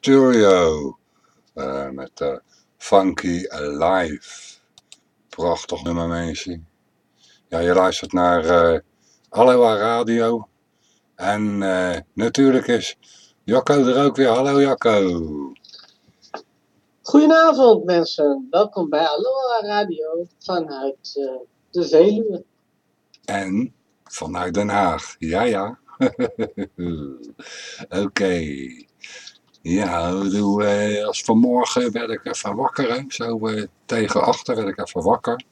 Stereo eh, met eh, Funky Alive. Prachtig nummer, mensen. Ja, je luistert naar eh Aloha Radio. En natuurlijk is Jacco er ook weer. Hallo Jacco. Goedenavond mensen, welkom bij Aloha Radio vanuit de Veluwe. En vanuit Den Haag. Ja, ja. Oké. Ja, bedoel, eh, als vanmorgen werd ik even wakker. Zo eh, tegen achter werd ik even wakker.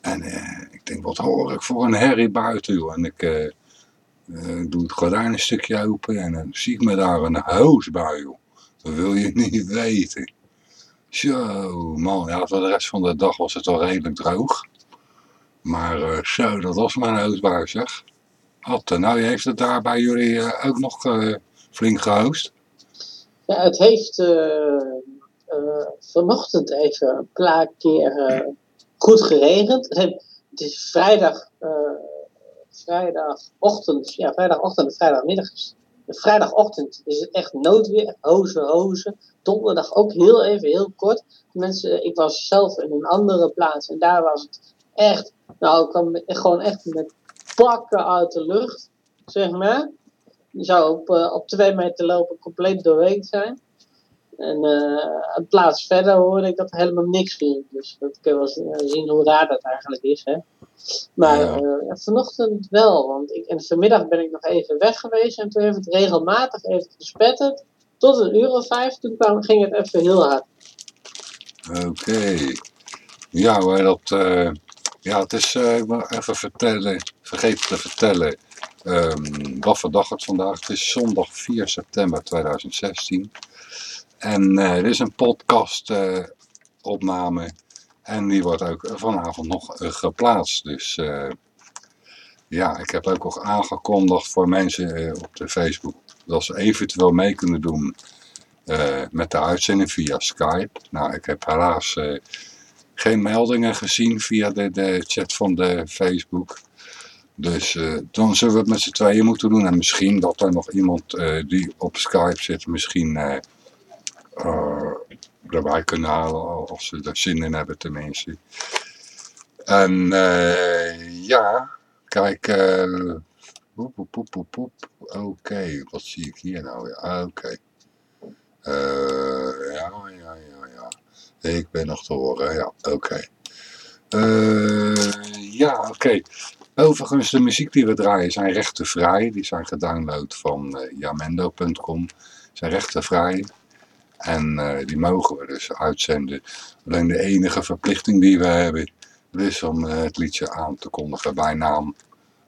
En eh, ik denk, wat hoor ik voor een herrie buiten, joh. En ik eh, eh, doe het gordijn een stukje open en dan zie ik me daar een hoosbui, joh. Dat wil je niet weten. Zo, man. Ja, voor de rest van de dag was het wel redelijk droog. Maar eh, zo, dat was een hoosbui, zeg. Atte, nou heeft het daar bij jullie ook nog flink gehoost? Ja, het heeft eh, eh, vanochtend even een paar keer eh, goed geregend. Het, is vrijdag, vrijdagochtend, ja, vrijdagochtend en vrijdagmiddag. is- Vrijdagochtend is het echt noodweer, hozen, hozen. Donderdag ook heel even, heel kort. Mensen, ik was zelf in een andere plaats en daar was het echt, nou, ik kwam gewoon echt met pakken uit de lucht, zeg maar. Je zou op, eh, op twee meter lopen compleet doorweekt zijn. En eh, een plaats verder hoorde ik dat er helemaal niks ging. Dus dat kun je wel zien- zien hoe raar dat eigenlijk is. Hè? Maar Ja. eh, ja, vanochtend wel. Want ik, en vanmiddag ben ik nog even weg geweest. En toen heeft het regelmatig even gespetterd. Tot een uur of vijf. Toen kwam, ging het even heel hard. Oké. Ja dat... eh, ja, het is... eh, ik wil even vertellen... Vergeten te vertellen... ehm, wat voor dag het vandaag Het is zondag 4 september 2016. En eh er is een podcast eh, opname. En die wordt ook vanavond nog eh, geplaatst. Dus ja, ik heb ook nog aangekondigd voor mensen op de Facebook. Dat ze eventueel mee kunnen doen met de uitzending via Skype. Nou, ik heb helaas geen meldingen gezien via de, de chat van de Facebook. Dus eh, dan zullen we het met z'n tweeën moeten doen. En misschien dat er nog iemand eh, die op Skype zit, misschien eh, erbij kunnen halen. Als ze er zin in hebben tenminste. En ja, kijk. poep, poep, poep, poep, poep. Oké, wat zie ik hier nou? Ja, Oké. Ja, ja, ja, ja. Ik ben nog te horen. Ja, oké. Ja, oké. Overigens, de muziek die we draaien zijn rechtenvrij. Die zijn gedownload van eh, jamendo.com. Zijn rechtenvrij. En eh, die mogen we dus uitzenden. Alleen de enige verplichting die we hebben is om eh, het liedje aan te kondigen bij naam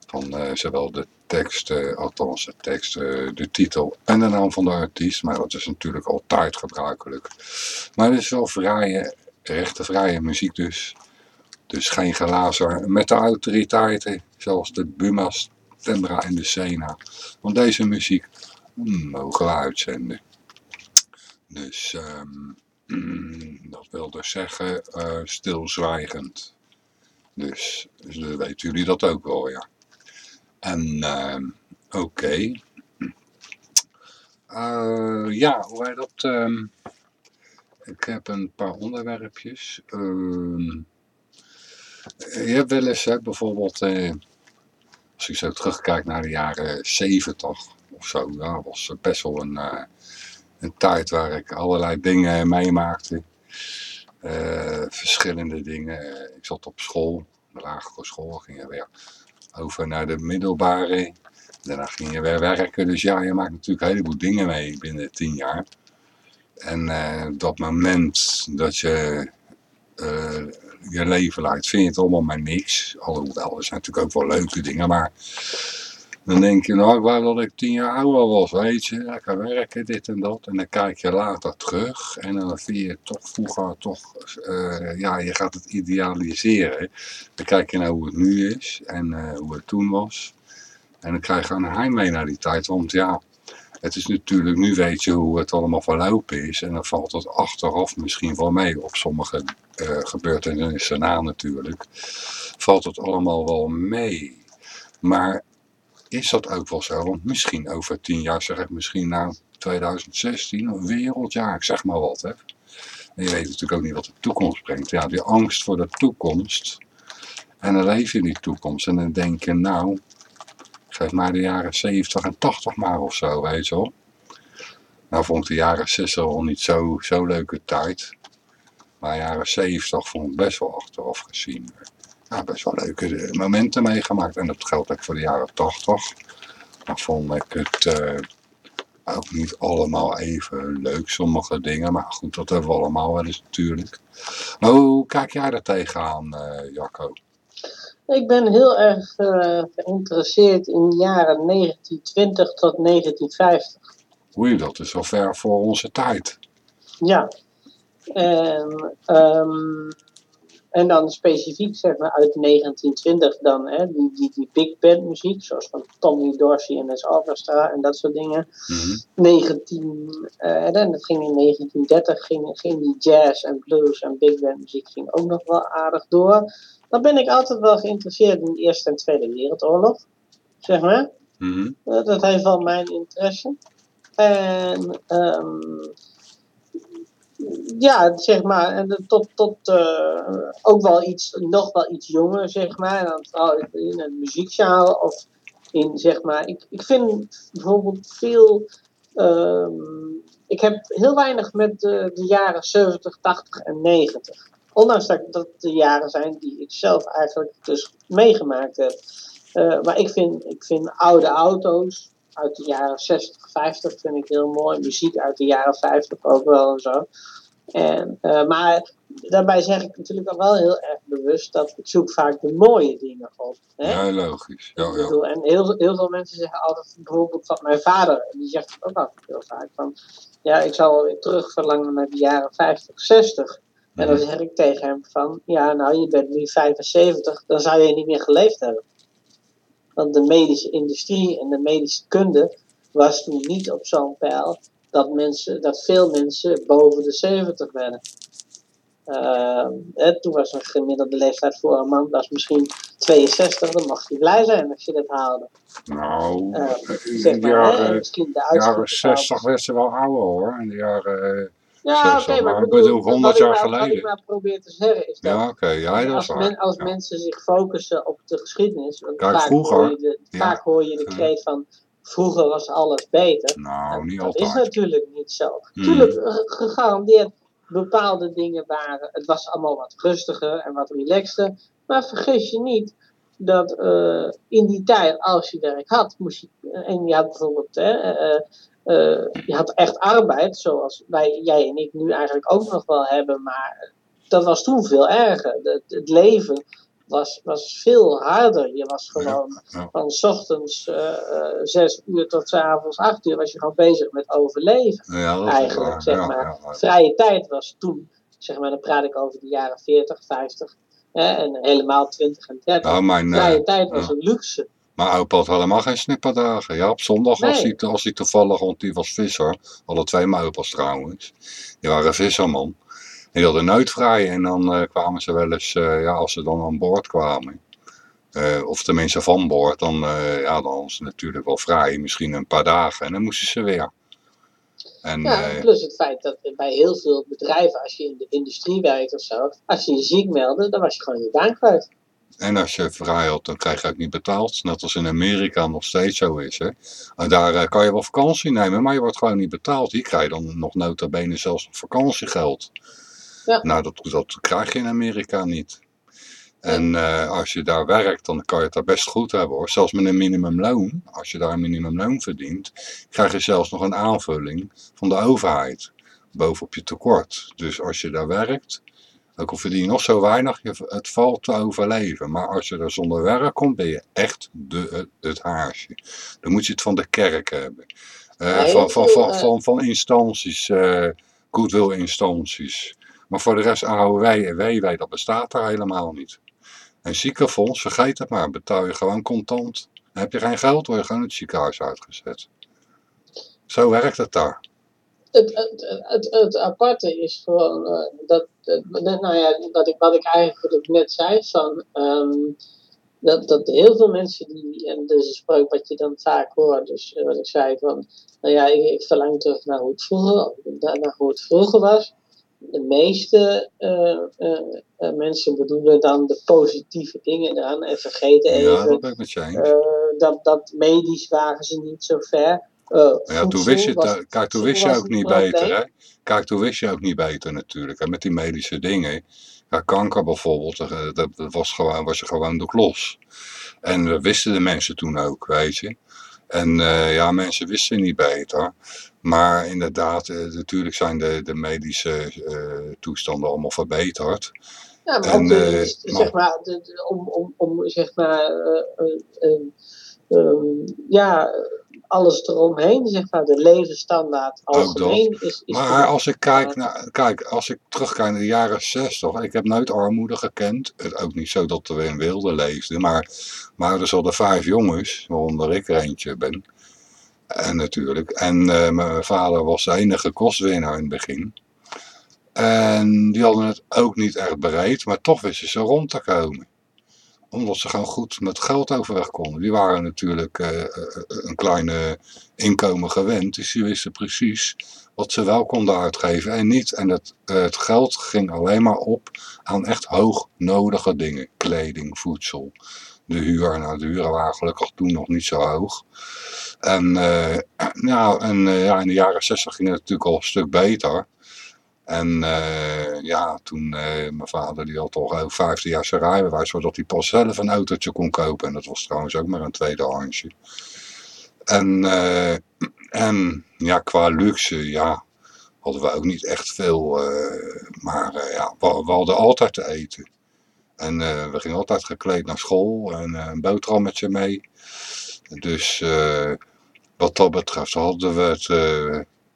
van zowel de tekst, althans de tekst, de titel en de naam van de artiest. Maar dat is natuurlijk altijd gebruikelijk. Maar het is wel vrije, rechtenvrije muziek dus. Dus geen gelazer met de autoriteiten, zoals de Buma's, Tembra en de Sena. Want deze muziek mm, mogen we uitzenden. Dus ehm, mm, dat wil dus zeggen eh, stilzwijgend. Dus, dus weten jullie dat ook wel, ja. En ehm, oké. Eh, ja, hoe wij dat... ehm, ik heb een paar onderwerpjes. Ehm, je hebt wel eens, bijvoorbeeld, eh, als je zo terugkijkt naar de jaren 70 of zo, ja, was best wel een, eh, een tijd waar ik allerlei dingen meemaakte. Eh, verschillende dingen. Ik zat op school, de lagere school, ging je weer over naar de middelbare. Daarna ging je weer werken. Dus ja, je maakt natuurlijk een heleboel dingen mee binnen tien jaar. En eh, dat moment dat je je leven leidt, vind je het allemaal maar niks. Alhoewel, er zijn natuurlijk ook wel leuke dingen, maar dan denk je, nou, ik wou dat ik tien jaar ouder was, weet je. Lekker werken, dit en dat. En dan kijk je later terug en dan vind je toch vroeger toch, eh, ja, je gaat het idealiseren. Dan kijk je naar hoe het nu is en eh, hoe het toen was. En dan krijg je een heimwee naar die tijd, want ja, het is natuurlijk, nu weet je hoe het allemaal verlopen is. En dan valt het achteraf misschien wel mee op sommige eh, gebeurtenissen na natuurlijk. Valt het allemaal wel mee. Maar is dat ook wel zo? Want misschien over tien jaar zeg ik misschien nou 2016, een wereldjaar, ik zeg maar wat. Hè. En je weet natuurlijk ook niet wat de toekomst brengt. Ja, die angst voor de toekomst. En dan leef je in die toekomst. En dan denk je, nou, geef maar de jaren 70 en 80 maar of zo, weet je wel. Nou vond ik de jaren 60 al niet zo, zo leuke tijd. Maar jaren 70 vond ik best wel achteraf gezien. Ja, best wel leuke eh, momenten meegemaakt. En dat geldt ook voor de jaren 80. Maar vond ik het eh, ook niet allemaal even leuk, sommige dingen. Maar goed, dat hebben we allemaal wel eens natuurlijk. Maar hoe kijk jij daar tegenaan, eh Jacco? Ik ben heel erg eh, geïnteresseerd in de jaren 1920 tot 1950. Oei, dat is wel ver voor onze tijd. Ja. En, ehm, en dan specifiek zeg maar uit 1920 dan, hè, die, die, die big band muziek, zoals van Tommy Dorsey en Les Orchestra en dat soort dingen. Mhm. 19, eh, en dat ging in 1930 ging, ging die jazz en blues en big band muziek ging ook nog wel aardig door. Dan ben ik altijd wel geïnteresseerd in de Eerste en Tweede Wereldoorlog, zeg maar. Mhm. Eh, dat heeft wel mijn interesse. En ehm, ja, zeg maar, en tot, tot eh, ook wel iets, nog wel iets jonger, zeg maar. Dan in het muziekgenre of in, zeg maar, ik, ik vind bijvoorbeeld veel, ehm, ik heb heel weinig met de, de jaren 70, 80 en 90. Ondanks dat dat de jaren zijn die ik zelf eigenlijk dus meegemaakt heb. Eh, maar ik vind, ik vind oude auto's uit de jaren 60, 50 vind ik heel mooi. Muziek uit de jaren 50 ook wel en zo. En, eh, maar daarbij zeg ik natuurlijk al wel heel erg bewust dat ik zoek vaak de mooie dingen op. Hè? Ja, logisch. Ja, ja. bedoel, en heel, heel veel mensen zeggen altijd, bijvoorbeeld van mijn vader, en die zegt het ook altijd heel vaak, van ja, ik zou wel weer terug verlangen naar de jaren 50, 60. En dan Mhm. zeg ik tegen hem van, ja, nou, je bent nu 75, dan zou je niet meer geleefd hebben. Want de medische industrie en de medische kunde was toen niet op zo'n pijl dat, mensen, dat veel mensen boven de 70 werden. Ehm, hè, toen was een gemiddelde leeftijd voor een man was misschien 62, dan mag je blij zijn als je dat haalde. Nou, zeg hè, en jaren, misschien de jaren uitspraak. 60 werd ze wel ouder hoor. In de jaren, eh, Ja, 60, oké, maar maar ik bedoel, bedoel, 100 wat ik jaar maar- Wat geleden. ik maar probeer te zeggen is dat ja oké, ja dat als, waar. men, als Ja. mensen zich focussen op de geschiedenis, want Kijk, vaak, vroeger, hoor je de, ja. vaak hoor je de Ja. kreet van vroeger was alles beter. Nou, niet dat is natuurlijk niet zo. Hmm. Tuurlijk, eh, gegarandeerd bepaalde dingen waren, het was allemaal wat rustiger en wat relaxter. Maar vergis je niet dat eh, in die tijd, als je werk had, moest je, en je had bijvoorbeeld, hè, eh, eh, je had echt arbeid, zoals wij, jij en ik nu eigenlijk ook nog wel hebben, maar dat was toen veel erger. Het, het leven was, was veel harder. Je was gewoon ja. van 's ochtends eh, eh, zes uur tot 's avonds acht uur was je gewoon bezig met overleven. Ja, Eigenlijk, zeg maar. Vrije tijd was toen, zeg maar, dan praat ik over de jaren 40, 50 hè, en helemaal 20 en 30. Nou, mijn, Vrije tijd was een luxe. Mijn opa had helemaal geen snipperdagen. Ja, op zondag was Nee. hij, als hij toevallig, want die was visser. Alle twee mijn opa's trouwens. Die waren visserman. Die hadden nooit vrij en dan eh, kwamen ze wel eens, eh, ja, als ze dan aan boord kwamen. eh, of tenminste van boord, dan, ja, dan was het natuurlijk wel vrij. Misschien een paar dagen en dan moesten ze weer. En, Ja, plus het feit dat bij heel veel bedrijven, als je in de industrie werkt of zo, als je je ziek meldde, dan was je gewoon je baan kwijt. En als je vrij had, dan krijg je ook niet betaald. Net als in Amerika nog steeds zo is. Hè. En daar eh, kan je wel vakantie nemen, maar je wordt gewoon niet betaald. Hier krijg je dan nog nota bene zelfs nog vakantiegeld. Ja. Nou, dat, dat krijg je in Amerika niet. En eh, als je daar werkt, dan kan je het daar best goed hebben hoor. Zelfs met een minimumloon, als je daar een minimumloon verdient, krijg je zelfs nog een aanvulling van de overheid bovenop je tekort. Dus als je daar werkt, ook al verdien je nog zo weinig, je, het valt te overleven. Maar als je er zonder werk komt, ben je echt de, het, haasje. Dan moet je het van de kerk hebben. Eh, van, van, van, eh, van, van instanties, eh goodwill instanties. Maar voor de rest AOW en WW, dat bestaat daar helemaal niet. En ziekenfonds, vergeet het maar, betaal je gewoon contant. Heb je geen geld, word je gewoon het ziekenhuis uitgezet. Zo werkt het daar. Het, het, het, het aparte is gewoon eh, dat, nou ja, dat ik, wat ik eigenlijk net zei, van, ehm, dat, dat heel veel mensen die, en dat is een spreuk wat je dan vaak hoort, dus eh, wat ik zei van, nou ja, ik, ik verlang terug naar hoe het vroeger, naar, naar hoe het vroeger was. De meeste eh, mensen bedoelen dan de positieve dingen eraan en vergeten Ja, even dat, dat medisch waren ze niet zo ver. Eh, Ja, toen wist je, was- kijk, toen wist je ook niet beter, hè? Kijk, toen wist je ook niet beter natuurlijk. En met die medische dingen. Ja, kanker bijvoorbeeld, eh, dat, was, gewoon, was je gewoon de klos. En dat wisten de mensen toen ook, weet je. En eh, ja, mensen wisten niet beter. Maar inderdaad, natuurlijk zijn de, de medische toestanden allemaal verbeterd. Ja, maar En, de, zeg maar, de, om, om, om zeg maar, eh, eh, eh, ehm, ja, alles eromheen, zeg maar, de levensstandaard algemeen is, is Maar als ik kijk naar, kijk, als ik terugkijk naar de jaren 60, ik heb nooit armoede gekend. Het ook niet zo dat we in wilde leefden, maar mijn ouders hadden vijf jongens, waaronder ik er eentje ben. En natuurlijk. En eh, mijn vader was de enige kostwinnaar in het begin. En die hadden het ook niet echt bereid, maar toch wisten ze rond te komen. Omdat ze gewoon goed met geld overweg konden. Die waren natuurlijk eh, eh, een kleine inkomen gewend, dus die wisten precies wat ze wel konden uitgeven en niet. En het, eh, het geld ging alleen maar op aan echt hoognodige dingen. Kleding, voedsel, de huur. Nou, de huren waren gelukkig toen nog niet zo hoog. En, eh, ja, en eh, ja, in de jaren 60 ging het natuurlijk al een stuk beter. En eh, ja, toen eh, mijn vader die had al ook 15 jaar zijn rijbewijs, zodat hij pas zelf een autootje kon kopen. En dat was trouwens ook maar een tweedehandsje. En, eh, en ja, qua luxe, ja, hadden we ook niet echt veel. maar ja, we, we hadden altijd te eten. En we gingen altijd gekleed naar school en een boterhammetje mee. Dus wat dat betreft hadden we het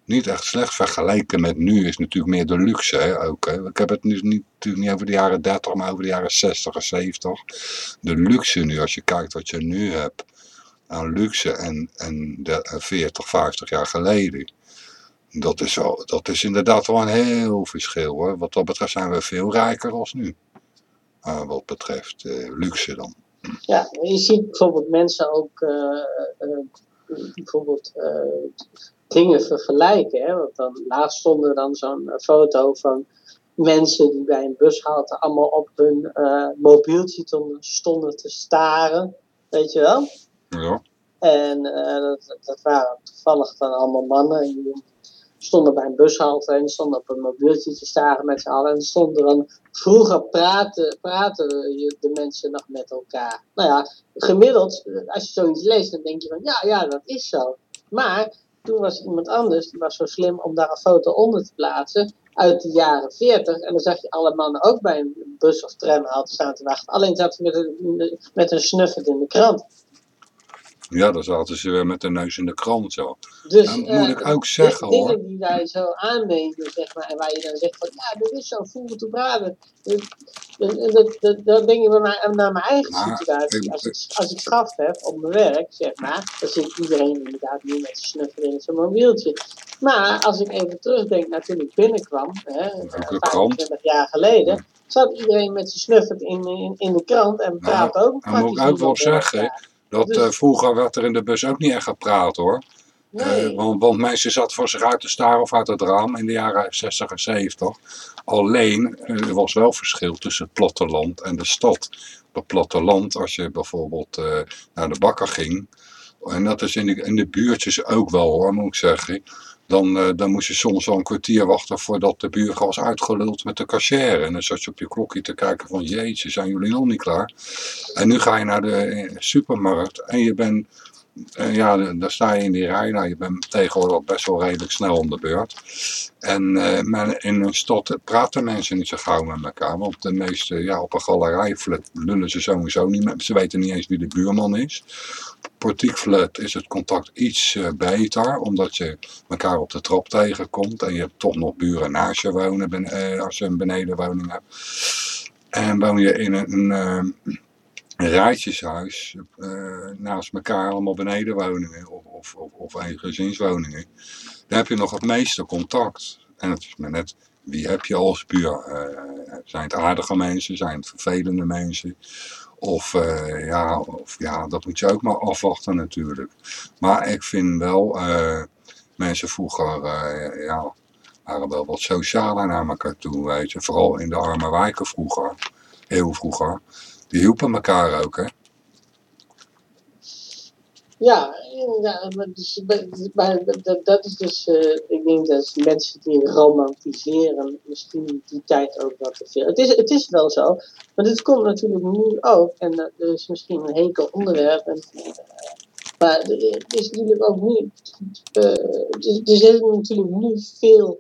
niet echt slecht vergeleken met nu. Is natuurlijk meer de luxe hè, ook. Ik heb het nu niet, natuurlijk niet over de jaren 30, maar over de jaren 60 en 70. De luxe nu, als je kijkt wat je nu hebt aan luxe en, en de, eh, 40, 50 jaar geleden. Dat is, wel, dat is inderdaad wel een heel verschil hoor. Wat dat betreft zijn we veel rijker als nu. Eh, wat betreft eh, luxe dan. Ja, je ziet bijvoorbeeld mensen ook eh, eh, bijvoorbeeld eh, dingen vergelijken. Hè? Want dan laatst stond er dan zo'n eh, foto van mensen die bij een bushalte allemaal op hun eh, mobieltje stonden, te staren. Weet je wel? Ja. En eh, dat, dat waren toevallig dan allemaal mannen. En die stonden bij een bushalte en stonden op een mobieltje te staren met z'n allen. En stonden dan, vroeger praten, praten je- de mensen nog met elkaar. Nou ja, gemiddeld, als je zoiets leest, dan denk je van ja, ja, dat is zo. Maar toen was iemand anders, die was zo slim om daar een foto onder te plaatsen uit de jaren 40. En dan zag je alle mannen ook bij een bus of tramhalte staan te wachten. Alleen zaten ze met een, met een snuffert in de krant. Ja, dan zaten ze weer met de neus in de krant zo. Dus, eh, moet ik ook zeggen dingen hoor. die wij zo aannemen, zeg maar, en waar je dan zegt van, ja, dit is zo, voel te braden. Dat, dat, dat, dat denk ik bij mij, naar mijn eigen Maar, situatie. ik- Als ik, als ik schaf heb op mijn werk, zeg maar, dan zit iedereen inderdaad nu met zijn snuffel in zijn mobieltje. Maar als ik even terugdenk naar toen ik binnenkwam, hè, Ook eh, een krant. 25 jaar geleden, zat iedereen met zijn snuffert in, in, in de krant en praatte ook daar moet ik ook wel zeggen, elkaar. Dat Dus- eh, vroeger werd er in de bus ook niet echt gepraat hoor. Nee. Eh, want, want mensen zaten voor zich uit te staren of uit het raam in de jaren 60 en 70. Alleen, eh, er was wel verschil tussen het platteland en de stad. Op het platteland, als je bijvoorbeeld naar de bakker ging, en dat is in de, in de buurtjes ook wel hoor, moet ik zeggen. Dan, eh, dan moest je soms wel een kwartier wachten voordat de buurvrouw was uitgeluld met de cashier. En dan zat je op je klokje te kijken van jeetje, zijn jullie nog niet klaar? En nu ga je naar de eh, supermarkt en je bent eh, ja, daar sta je in die rij. Nou, je bent tegenwoordig best wel redelijk snel om de beurt. En eh, in een stad praten mensen niet zo gauw met elkaar. Want de meeste, ja, op een galerijflat lullen ze sowieso niet. Ze weten niet eens wie de buurman is. Portiekflat is het contact iets eh, beter, omdat je elkaar op de trap tegenkomt. En je hebt toch nog buren naast je wonen, ben- eh, als je een benedenwoning hebt. En woon je in een, een, een rijtjeshuis eh, naast elkaar allemaal benedenwoningen of, of, of, of eengezinswoningen. Dan heb je nog het meeste contact. En het is maar net, wie heb je als buur? Eh, zijn het aardige mensen? Zijn het vervelende mensen? Of, eh, ja, of ja, dat moet je ook maar afwachten natuurlijk. Maar ik vind wel, mensen vroeger, ja, waren wel wat socialer naar elkaar toe, weet. Vooral in de arme wijken vroeger, heel vroeger. Die hielpen elkaar ook, hè. Ja, dus, dat, is dus, eh, ik denk dat mensen die romantiseren misschien die tijd ook wat te veel. Het is, het is wel zo, maar dit komt natuurlijk nu ook, en dat is misschien een hekel onderwerp, en, eh, maar het is natuurlijk ook nu, eh, er zitten natuurlijk nu veel,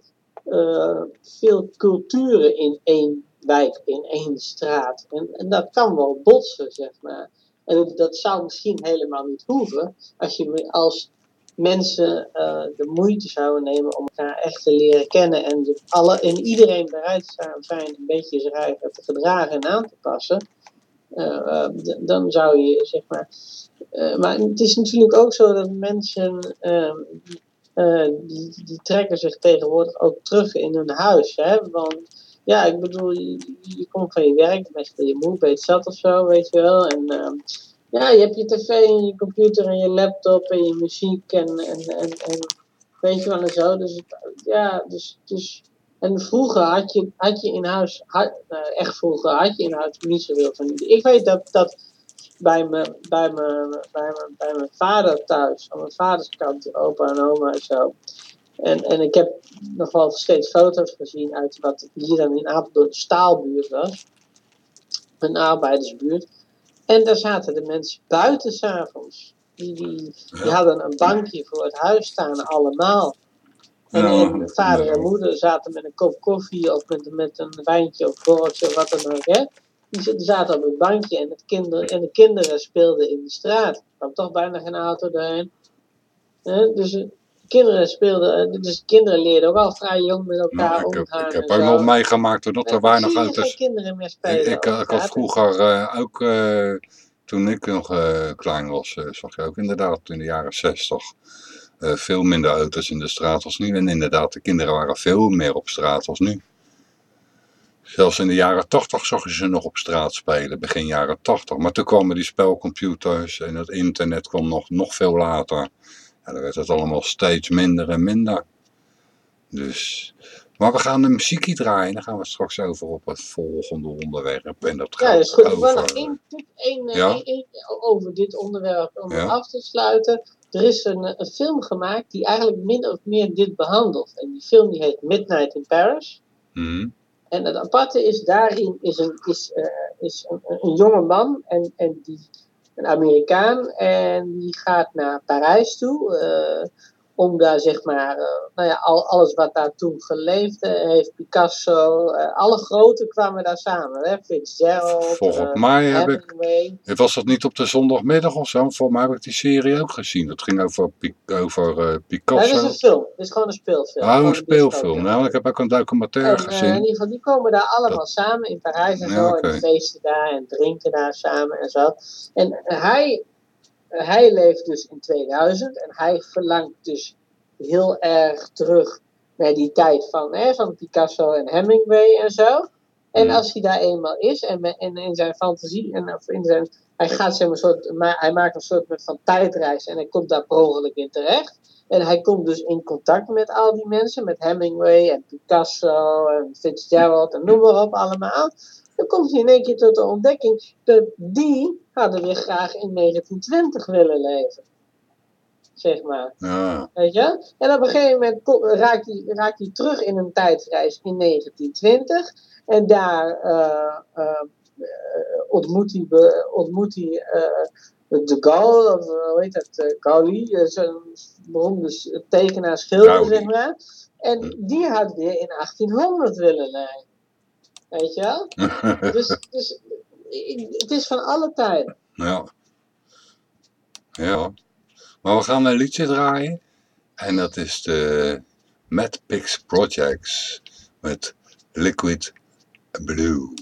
veel culturen in één wijk, in één straat. En, en dat kan wel botsen, zeg maar. En dat, zou misschien helemaal niet hoeven als, je, als mensen eh, de moeite zouden nemen om elkaar echt te leren kennen en, alle, en iedereen bereid zou zijn een beetje zich eigen te gedragen en aan te passen. eh, eh, dan zou je zeg maar. maar het is natuurlijk ook zo dat mensen. ehm, eh, die, die trekken zich tegenwoordig ook terug in hun huis. Hè? Want ja, ik bedoel, je, je komt van je werk, meestal je moe, beetje zat of zo, weet je wel. En ehm, ja, je hebt je tv en je computer en je laptop en je muziek en, en, en, weet je wel en zo. Dus ja, dus, dus en vroeger had je, had je in huis, nou, echt vroeger had je in huis niet zoveel van die. Ik weet dat, dat bij mijn, bij, mijn, bij, mijn, bij mijn vader thuis, aan mijn vaders kant, opa en oma en zo. En, en ik heb nog wel steeds foto's gezien uit wat hier dan in Apeldoorn de staalbuurt was. Een arbeidersbuurt. En daar zaten de mensen buiten s'avonds. Die, die, die hadden een bankje voor het huis staan, allemaal. En, en vader en moeder zaten met een kop koffie of met, met een wijntje of borreltje of wat dan ook. Hè? Die zaten op het bankje en, het kinder, en de kinderen speelden in de straat. Er kwam toch bijna geen auto doorheen. Hè? Dus eh, kinderen speelden, eh, dus de kinderen leerden ook al vrij jong met elkaar Nou, ik heb, ik heb ook nog meegemaakt hoor, dat er weinig auto's... geen kinderen meer Ik, spelen. ik, op ik had vroeger eh, ook, eh, toen ik nog eh, klein was, eh, zag je ook inderdaad in de jaren zestig eh, veel minder auto's in de straat als nu. En inderdaad, de kinderen waren veel meer op straat als nu. Zelfs in de jaren 80 zag je ze nog op straat spelen, begin jaren 80. Maar toen kwamen die spelcomputers en het internet kwam nog, nog veel later. Dan werd het allemaal steeds minder en minder. Dus, maar we gaan de muziekje draaien. Dan gaan we straks over op het volgende onderwerp. En dat Ja, gaat dat is goed. Ik wil over... nog één tip één, eh, Ja? één- één- over dit onderwerp om Ja. af te sluiten. Er is een, eh, een film gemaakt die eigenlijk min of meer dit behandelt. En die film die heet Midnight in Paris. Mhm. En het aparte is, daarin is een, is, eh, is een, een- een jonge man, en, en die, een Amerikaan, en die gaat naar Parijs toe. Om daar zeg maar, eh, nou ja, al, alles wat daar toen geleefd eh, heeft, Picasso, eh, alle grote kwamen daar samen. Hè? Fitzgerald, Volgens mij heb ik... Was dat niet op de zondagmiddag of zo? Volgens mij heb ik die serie ook gezien. Dat ging over, over eh, Nee, dat Picasso. is een film. Het is gewoon een speelfilm. Oh, een speelfilm. Nou, ik heb ook een documentaire En, eh, in gezien. ieder geval, die komen daar allemaal samen in Parijs en Ja, zo. En feesten daar en drinken daar samen en zo. En hij, hij leeft dus in 2000 en hij verlangt dus heel erg terug naar die tijd van, hè, van Picasso en Hemingway en zo. En als hij daar eenmaal is en, in zijn fantasie en of in zijn, hij gaat zeg maar, een soort, hij maakt een soort van tijdreis en hij komt daar per in terecht. En hij komt dus in contact met al die mensen, met Hemingway en Picasso en Fitzgerald en noem maar op allemaal. Dan komt hij in één keer tot de ontdekking dat die hadden weer graag in 1920 willen leven. Zeg maar. Ja. Weet je? En op een gegeven moment raakt hij, raakt hij terug in een tijdreis in 1920. En daar eh, eh, ontmoet hij, be- ontmoet hij eh, de Gaulle, of hoe heet dat, Gauli, zo'n beroemde tekenaar schilder, zeg maar. En die had weer in 1800 willen leven. Weet je wel? Dus, dus het is van alle tijden. ja. Ja. Maar we gaan een liedje draaien. En dat is de Mad Pigs Projects met Liquid Blue.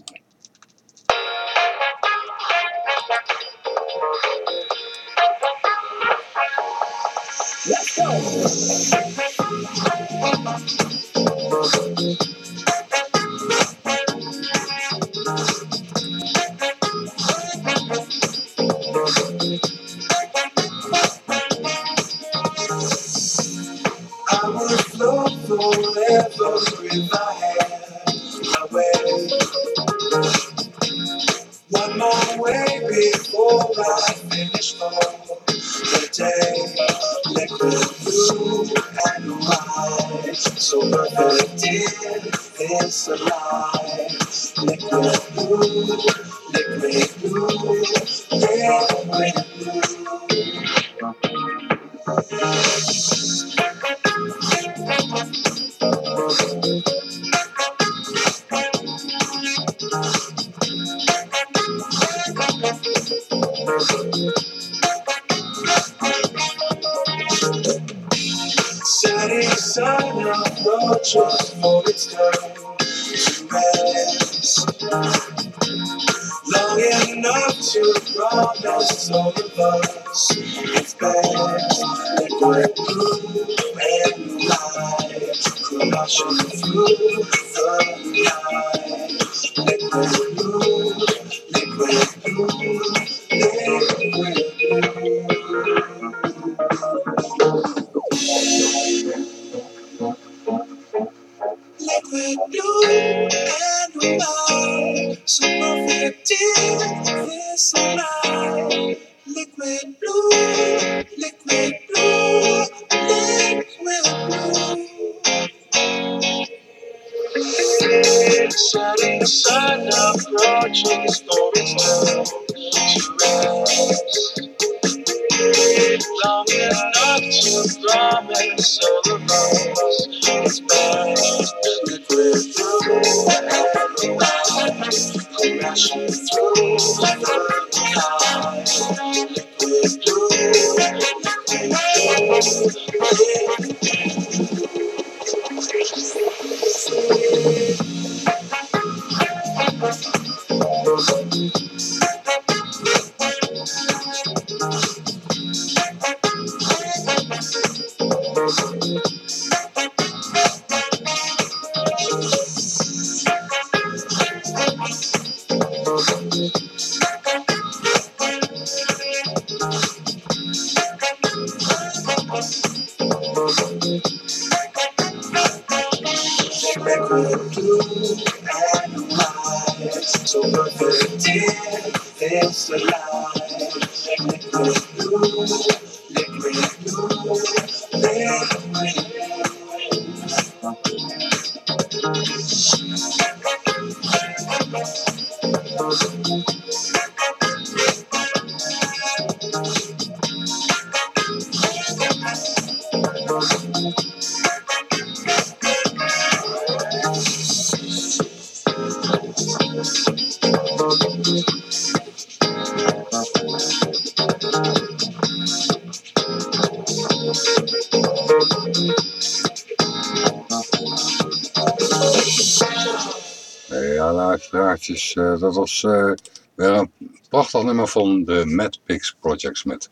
Luisteraartjes, eh, dat was eh, weer een prachtig nummer van de Mad Pigs Projects met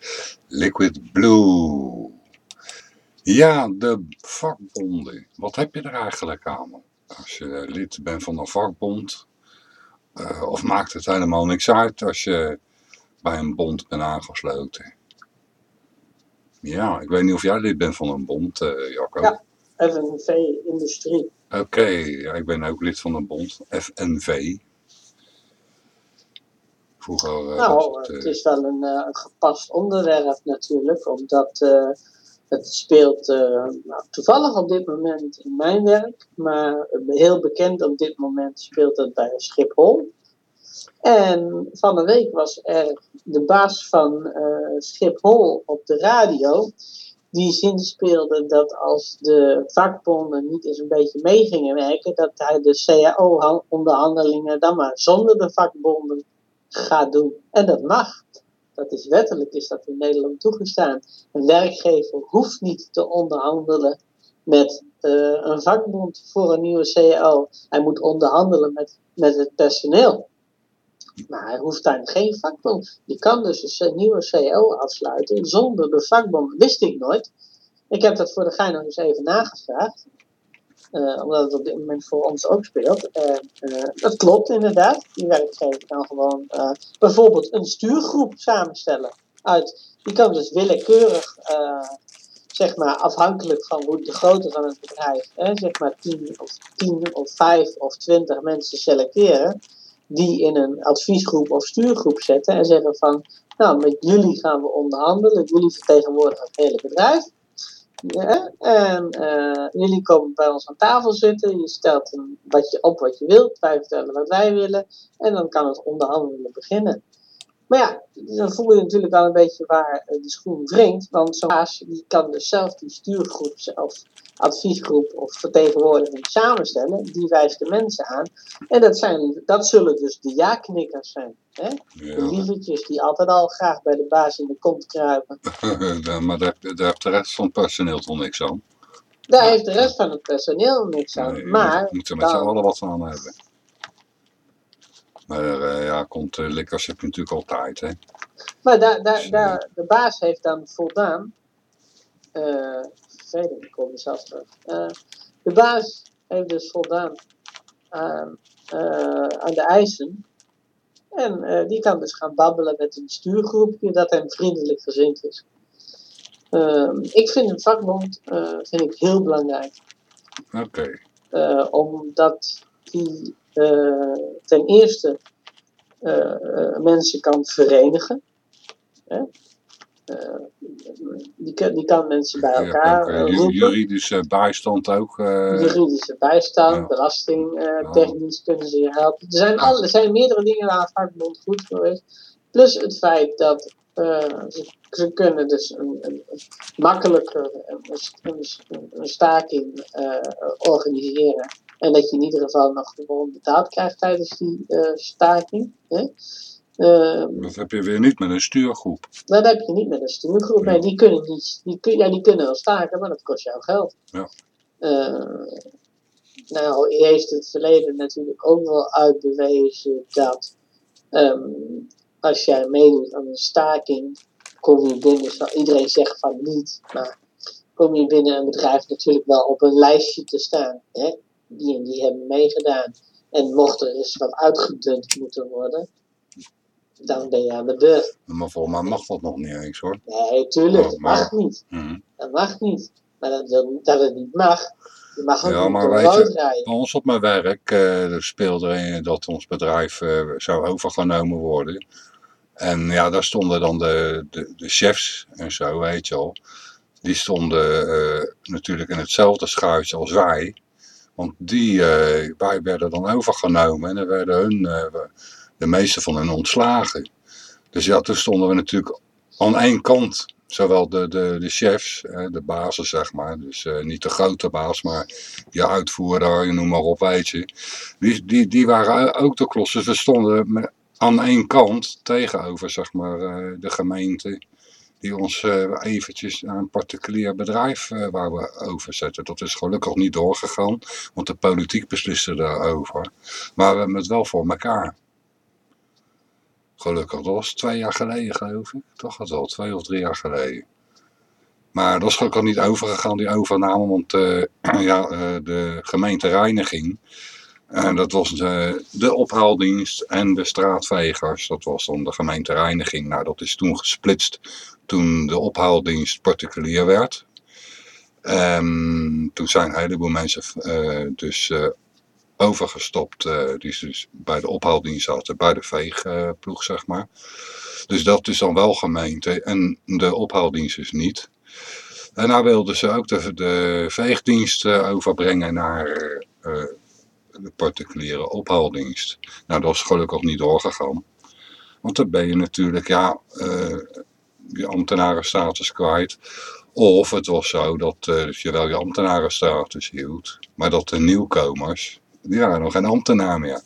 Liquid Blue. Ja, de vakbonden. Wat heb je er eigenlijk aan? Als je lid bent van een vakbond, eh, of maakt het helemaal niks uit als je bij een bond bent aangesloten? Ja, ik weet niet of jij lid bent van een bond, Jacco. Ja. FNV-industrie. Oké, ja, ik ben ook lid van een bond, FNV. Vroeger eh, Nou, het... het eh, is wel een, eh, een gepast onderwerp natuurlijk, omdat het speelt nou, toevallig op dit moment in mijn werk, maar heel bekend op dit moment speelt het bij Schiphol. En van de week was er de baas van Schiphol op de radio, die zin speelde dat als de vakbonden niet eens een beetje mee gingen werken, dat hij de CAO-onderhandelingen dan maar zonder de vakbonden gaat doen. En dat mag. Dat is wettelijk, is dat in Nederland toegestaan. Een werkgever hoeft niet te onderhandelen met eh, een vakbond voor een nieuwe CAO. Hij moet onderhandelen met, met het personeel. Maar hij hoeft daar geen vakbond. Je kan dus een nieuwe CAO afsluiten zonder de vakbond. Wist ik nooit. Ik heb dat voor de gein nog eens even nagevraagd. Eh, omdat het op dit moment voor ons ook speelt. Eh, dat klopt inderdaad. Die werkgever kan gewoon eh, bijvoorbeeld een stuurgroep samenstellen. Uit, die kan dus willekeurig, zeg maar afhankelijk van hoe de grootte van het bedrijf, hè, zeg maar 10 of, 10 of 5 of 20 mensen selecteren. Die in een adviesgroep of stuurgroep zetten en zeggen van, nou met jullie gaan we onderhandelen. Jullie vertegenwoordigen het hele bedrijf. Ja, en eh, jullie komen bij ons aan tafel zitten. Je stelt een, wat je, op wat je wilt. Wij vertellen wat wij willen. En dan kan het onderhandelen beginnen. Maar ja, dan voel je natuurlijk al een beetje waar eh, de schoen wringt. Want zo'n baas die kan dus zelf die stuurgroep of adviesgroep of vertegenwoordiging samenstellen. Die wijst de mensen aan. En dat, zijn, dat zullen dus de ja-knikkers zijn. Hè? De lievertjes die altijd al graag bij de baas in de kont kruipen. daar- maar daar, daar heeft de rest van het personeel toch niks aan. Daar heeft de rest van het personeel niks aan. Nee, maar moet er met z'n allen wat aan hebben. Maar eh, ja, komt uh, heb je natuurlijk altijd, hè. Maar daar, daar, Dus, daar, de baas heeft dan voldaan. eh vervelend, ik kom mezelf terug. Eh, de baas heeft dus voldaan aan, eh, aan de eisen. En eh, die kan dus gaan babbelen met een stuurgroepje dat hem vriendelijk gezind is. Ehm, ik vind een vakbond eh, vind ik heel belangrijk. Oké. Eh, omdat die eh, ten eerste eh, eh, mensen kan verenigen. Hè? Eh, die, kan, die kan mensen bij elkaar eh, eh, roepen. juridische bijstand ook. eh, Juridische bijstand, ja. belasting, eh, Ja. technisch kunnen ze je helpen. Er zijn, alle, er zijn meerdere dingen aan het vakbond goed geweest. Plus het feit dat eh, ze, ze kunnen dus een, een, makkelijker een, een, staking eh, organiseren. En dat je in ieder geval nog gewoon betaald krijgt tijdens die eh, staking. Hè? Ehm, dat heb je weer niet met een stuurgroep. dat heb je niet met een stuurgroep. Ja. Nee, die kunnen niet. Die, kun, ja, die kunnen wel staken, maar dat kost jou geld. Ja. Eh, nou, heeft het verleden natuurlijk ook wel uitbewezen dat ehm, als jij meedoet aan een staking, kom je binnen. Iedereen zegt van niet, maar kom je binnen een bedrijf natuurlijk wel op een lijstje te staan. Hè? Die en die hebben meegedaan. En mocht er eens wat uitgedund moeten worden, dan ben je aan de beurt. Maar volgens mij mag dat nog niet eens hoor. Nee, tuurlijk, Oh, dat mag niet. Mhm. Dat mag niet. Maar dat, het niet mag, Je mag ook Ja, niet maar door weet rood je, rijden. Bij ons op mijn werk eh, er speelde er een dat ons bedrijf eh, zou overgenomen worden. En ja, daar stonden dan de, de, de chefs en zo, weet je al. Die stonden eh, natuurlijk in hetzelfde schuitje als wij. Want die, eh, wij werden dan overgenomen en dan werden hun, eh, de meeste van hen ontslagen. Dus ja, toen stonden we natuurlijk aan één kant. Zowel de, de, de chefs, eh, de basis zeg maar. Dus niet de grote baas, maar je uitvoerder, je noem maar op, weet je. Die, die, die waren ook de klos. Dus we stonden aan één kant tegenover, zeg maar, de gemeente. Die ons eh, eventjes naar een particulier bedrijf eh waar we overzetten. Dat is gelukkig niet doorgegaan, want de politiek besliste daarover. Maar we hebben het wel voor elkaar. Gelukkig, dat was twee jaar geleden geloof ik. Toch was wel, twee of drie jaar geleden. Maar dat is gelukkig niet overgegaan, die overname, want eh, ja, eh, de gemeentereiniging, en dat was de, de ophaaldienst en de straatvegers, dat was dan de gemeentereiniging. Nou, dat is toen gesplitst toen de ophaaldienst particulier werd. Ehm, toen zijn een heleboel mensen eh, dus eh, overgestapt, eh, die dus bij de ophaaldienst zaten, bij de veegploeg zeg maar. Dus dat is dan wel gemeente en de ophaaldienst is niet. En nou wilden ze ook de, de veegdienst overbrengen naar de particuliere ophaaldienst. Nou, dat is gelukkig niet doorgegaan. Want dan ben je natuurlijk, ja, eh je ambtenarenstatus kwijt. Of het was zo dat eh, dus je wel je ambtenarenstatus hield, maar dat de nieuwkomers, die waren nog geen ambtenaar meer.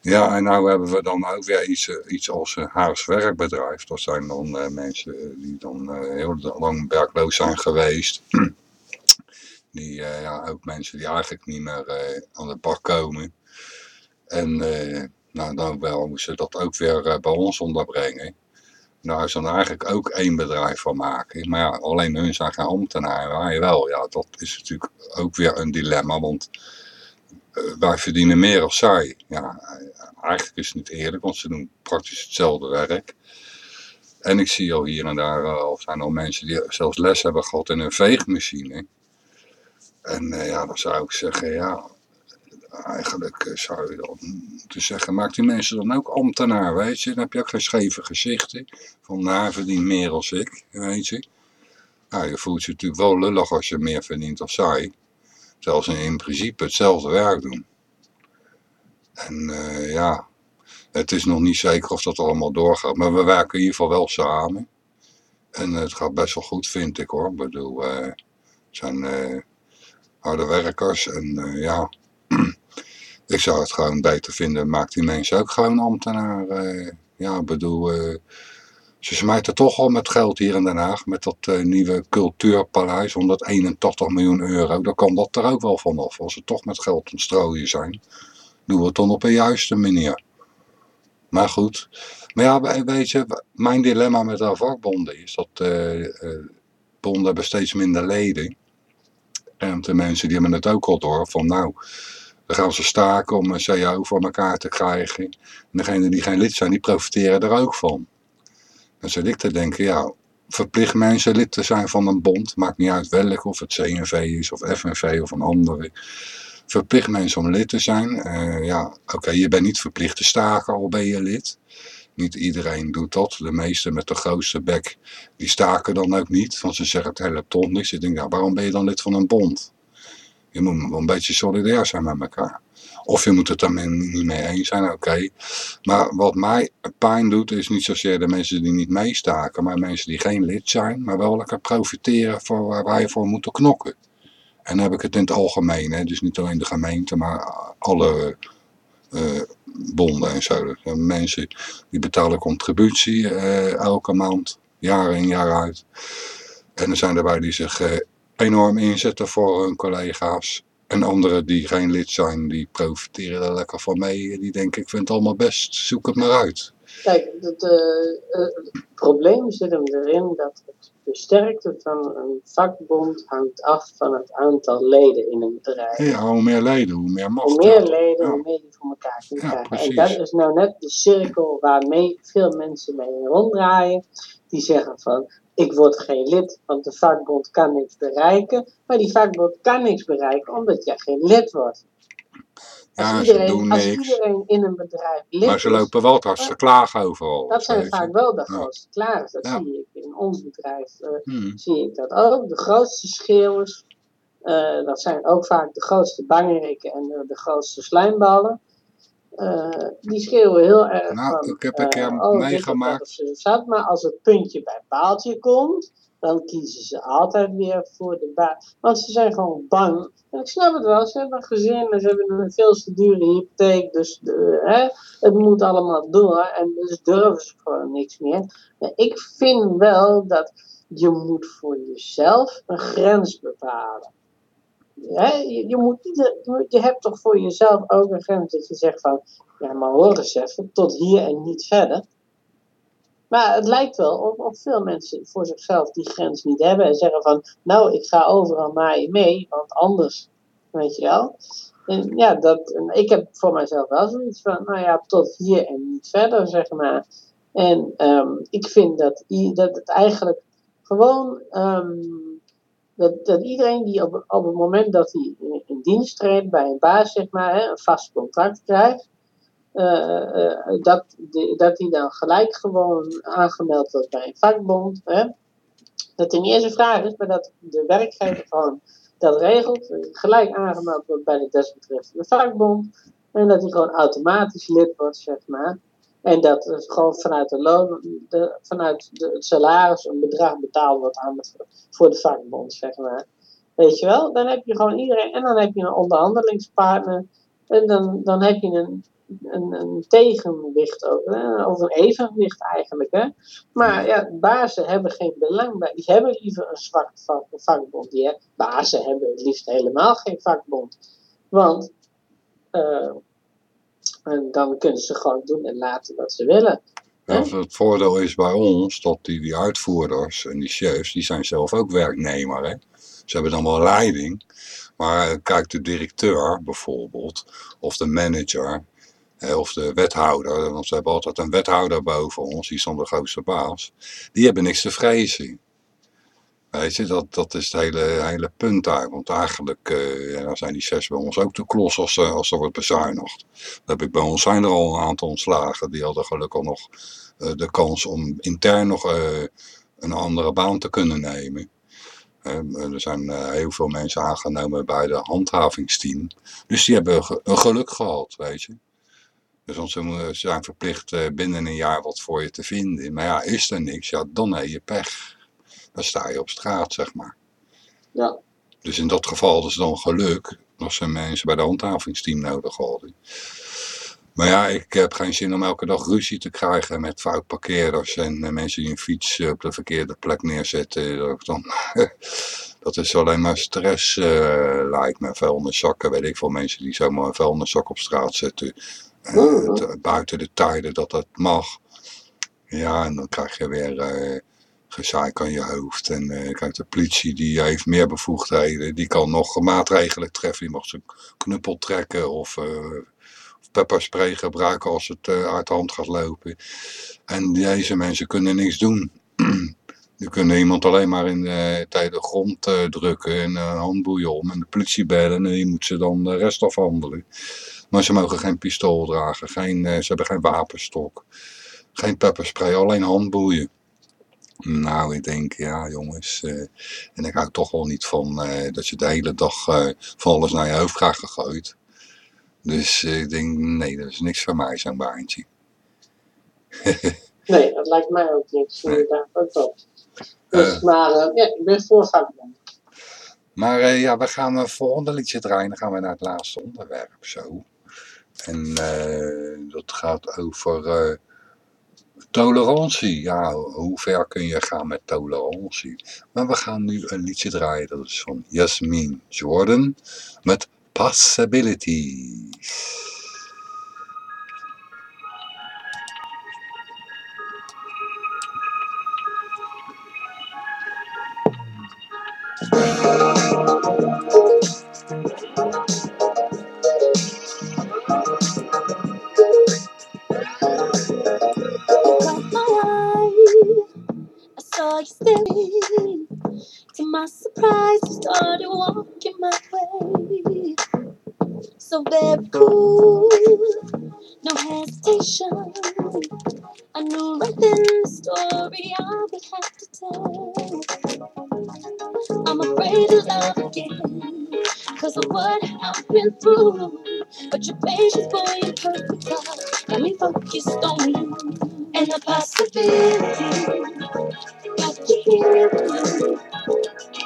Ja, en nou hebben we dan ook weer iets, eh, iets als een huiswerkbedrijf. Dat zijn dan mensen die dan heel lang werkloos zijn geweest. Die, eh, ja, ook mensen die eigenlijk niet meer eh, aan de bak komen. En eh, nou, dan wel moesten ze dat ook weer bij ons onderbrengen. Daar is dan eigenlijk ook één bedrijf van maken. Maar alleen hun zijn geen ambtenaar. Wij wel. Ja, dat is natuurlijk ook weer een dilemma. Want wij verdienen meer als zij. Ja, eigenlijk is het niet eerlijk, want ze doen praktisch hetzelfde werk. En ik zie al hier en daar, of zijn al mensen die zelfs les hebben gehad in een veegmachine. En eh, ja, dan zou ik zeggen, ja, eigenlijk eh, zou je dan moeten zeggen, maak die mensen dan ook ambtenaar, weet je. Dan heb je ook geen scheve gezichten. Van, nou, verdient meer als ik, weet je. Nou, je voelt je natuurlijk wel lullig als je meer verdient als zij. Terwijl ze in principe hetzelfde werk doen. En eh, ja, het is nog niet zeker of dat allemaal doorgaat. Maar we werken in ieder geval wel samen. En het gaat best wel goed, vind ik hoor. Ik bedoel, het zijn harde werkers. En eh, ja, ik zou het gewoon beter vinden. Maak die mensen ook gewoon ambtenaar. eh. ja, bedoel, eh, ze smijten toch al met geld hier in Den Haag. Met dat nieuwe cultuurpaleis, 181 miljoen euro. Dan kan dat er ook wel vanaf. Als ze toch met geld aan zijn. Doen we het dan op een juiste manier. Maar goed. Maar ja, we- weet je, mijn dilemma met de vakbonden is dat bonden hebben steeds minder leden. En de mensen die hebben het ook al door van nou, dan gaan ze staken om een CAO voor elkaar te krijgen. En degenen die geen lid zijn, die profiteren er ook van. Dan zit ik te denken, ja, verplicht mensen lid te zijn van een bond. Maakt niet uit welke, of het CNV is, of FNV of een andere. Verplicht mensen om lid te zijn. Eh, ja, oké, je bent niet verplicht te staken, al ben je lid. Niet iedereen doet dat. De meesten met de grootste bek, die staken dan ook niet. Want ze zeggen het helpt toch niks. Ik denk, ja, waarom ben je dan lid van een bond? Je moet wel een beetje solidair zijn met elkaar. Of je moet het men- niet mee eens zijn, oké. Maar wat mij pijn doet, is niet zozeer de mensen die niet meestaken, maar mensen die geen lid zijn, maar wel lekker profiteren voor waar wij voor moeten knokken. En dan heb ik het in het algemeen, hè. dus niet alleen de gemeente, maar alle eh, bonden en zo. Mensen die betalen contributie eh, elke maand, jaar in jaar uit. En er zijn erbij die zich eh, enorm inzetten voor hun collega's. En anderen die geen lid zijn, die profiteren er lekker van mee. Die denken, ik vind het allemaal best, zoek het maar uit. Kijk, het, eh, probleem zit hem erin dat het versterken van een vakbond hangt af van het aantal leden in een bedrijf. Ja, hoe meer leden, hoe meer macht. Hoe meer leden, Ja. hoe meer je voor elkaar kunt Ja, krijgen. precies. En dat is nou net de cirkel waarmee veel mensen mee ronddraaien. Die zeggen van, ik word geen lid, want de vakbond kan niks bereiken. Maar die vakbond kan niks bereiken omdat jij geen lid wordt. Als, Ja, ze iedereen, doen als niks. iedereen in een bedrijf lid Maar ze lopen wel te klagen overal. dat zijn vaak wel de Ja. grootste klagers. Dat Ja. zie ik in ons bedrijf. eh, Hmm. zie ik dat ook. De grootste schreeuwers, eh, dat zijn ook vaak de grootste bangerikken en de, de grootste slijmballen. Eh, die schreeuwen heel erg Nou, van, ik heb een keer eh, oh, meegemaakt. Maar als het puntje bij paaltje komt, dan kiezen ze altijd weer voor de baas. Want ze zijn gewoon bang. En ik snap het wel, ze hebben een gezin ze hebben een veel te dure hypotheek. Dus eh, hè, het moet allemaal door. En dus durven ze gewoon niks meer. Maar ik vind wel dat je moet voor jezelf een grens bepalen. Je, je moet- je hebt toch voor jezelf ook een grens dat je zegt van, ja maar hoor eens even, tot hier en niet verder. Maar het lijkt wel of, veel mensen voor zichzelf die grens niet hebben en zeggen van, nou ik ga overal maar je mee, want anders, weet je wel. En ja, dat, ik heb voor mijzelf wel zoiets van, nou ja, tot hier en niet verder, zeg maar. En ehm, ik vind dat, dat het eigenlijk gewoon, ehm, dat, dat iedereen die op, op het moment dat hij in, dienst treedt bij een baas, zeg maar, hè, een vast contract krijgt, dat, die, dat hij dan gelijk gewoon aangemeld wordt bij een vakbond. Hè? Dat er niet eens een vraag is, maar dat de werkgever gewoon dat regelt. eh, Gelijk aangemeld wordt bij de desbetreffende vakbond. En dat hij gewoon automatisch lid wordt, zeg maar. En dat gewoon vanuit, de loon, de, vanuit de, het salaris een bedrag betaald wordt aan voor de vakbond, zeg maar. Weet je wel? Dan heb je gewoon iedereen. En dan heb je een onderhandelingspartner. En dan, dan heb je een, een, een tegenwicht ook. Hè? Of een evenwicht eigenlijk. Hè? Maar ja, bazen hebben geen belang bij. Die hebben liever een zwak vak, vakbond. Die, hè? bazen hebben het liefst helemaal geen vakbond. Want eh, en dan kunnen ze gewoon doen en laten wat ze willen. Ja, het voordeel is bij ons dat die, die uitvoerders en die chefs, die zijn zelf ook werknemer. Hè? Ze hebben dan wel leiding. Maar eh, kijk, de directeur bijvoorbeeld, of de manager, of de wethouder, want ze hebben altijd een wethouder boven ons, die is dan de grootste baas. Die hebben niks te vrezen. Weet je, dat, dat is het hele, hele punt daar. Want eigenlijk eh, ja, zijn die chefs bij ons ook de klos als, eh, als er wordt bezuinigd. Dat heb ik bij ons zijn er al een aantal ontslagen. Die hadden gelukkig nog eh, de kans om intern nog een andere baan te kunnen nemen. Er zijn heel veel mensen aangenomen bij de handhavingsteam. Dus die hebben een geluk gehad, weet je. Dus ze zijn verplicht eh, binnen een jaar wat voor je te vinden. Maar ja, is er niks, ja, dan heb je pech. Dan sta je op straat, zeg maar. Ja. Dus in dat geval is het dan geluk dat ze mensen bij de handhavingsteam nodig hadden. Maar ja, ik heb geen zin om elke dag ruzie te krijgen met foutparkeerders en eh, mensen die een fiets eh, op de verkeerde plek neerzetten. Dat, dan, dat is alleen maar stress, eh, lijkt me. Vuilniszakken, weet ik veel, mensen die zomaar een vuilniszak op straat zetten. Eh, te- buiten de tijden dat dat mag. Ja, en dan krijg je weer gezeik aan je hoofd. En kijk, de politie die heeft meer bevoegdheden. Die kan nog maatregelen treffen. Die mag zijn knuppel trekken of, of pepperspray gebruiken als het uit de hand gaat lopen. En deze mensen kunnen niks doen. Die kunnen iemand alleen maar in de, tegen de grond drukken en een handboeien om. En de politie bellen en die moet ze dan de rest afhandelen. Maar ze mogen geen pistool dragen, geen, eh, ze hebben geen wapenstok, geen pepperspray, alleen handboeien. Nou, ik denk, ja jongens, eh, en ik hou toch wel niet van eh, dat je de hele dag van alles naar je hoofd krijgt gegooid. Dus ik denk, nee, dat is niks voor mij, zo'n baantje. Nee, dat lijkt mij ook niks. Nee. Inderdaad, dat klopt. Dus, maar ja, ik ben voor vakbond. Maar ja, we gaan een volgende liedje draaien. Dan gaan we naar het laatste onderwerp zo. En eh, dat gaat over eh, tolerantie. Ja, hoe ver kun je gaan met tolerantie? Maar we gaan nu een liedje draaien. Dat is van Jasmine Jordan met like you. To my surprise, you started walking my way. So very cool, no hesitation. I knew right then the story I would have to tell. I'm afraid to love again, cause of what I've been through. But your patience, boy, your perfect love, got me focused on you and the possibility.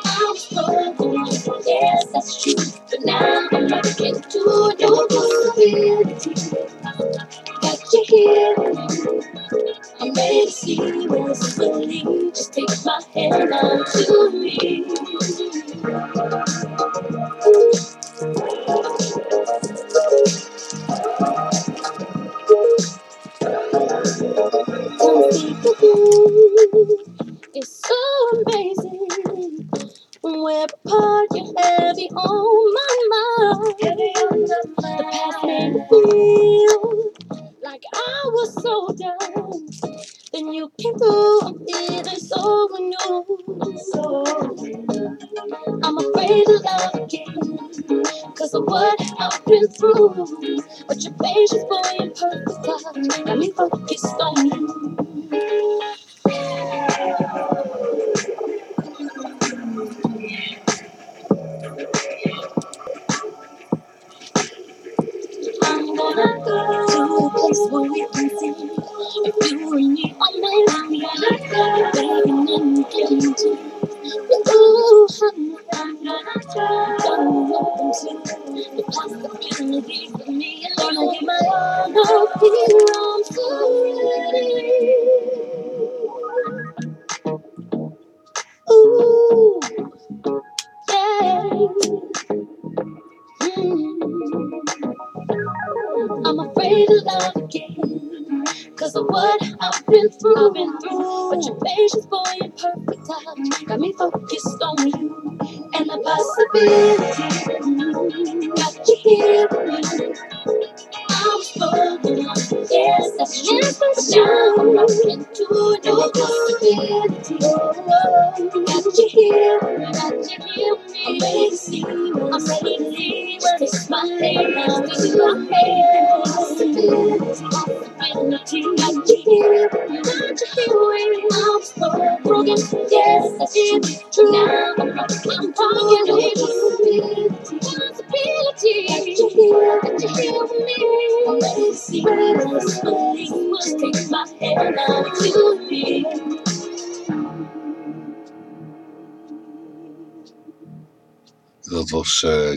I'm struggling, yes, that's true. But now I'm looking to your possibility. Got you here. I'm ready to see what's. Just take my hand on to me.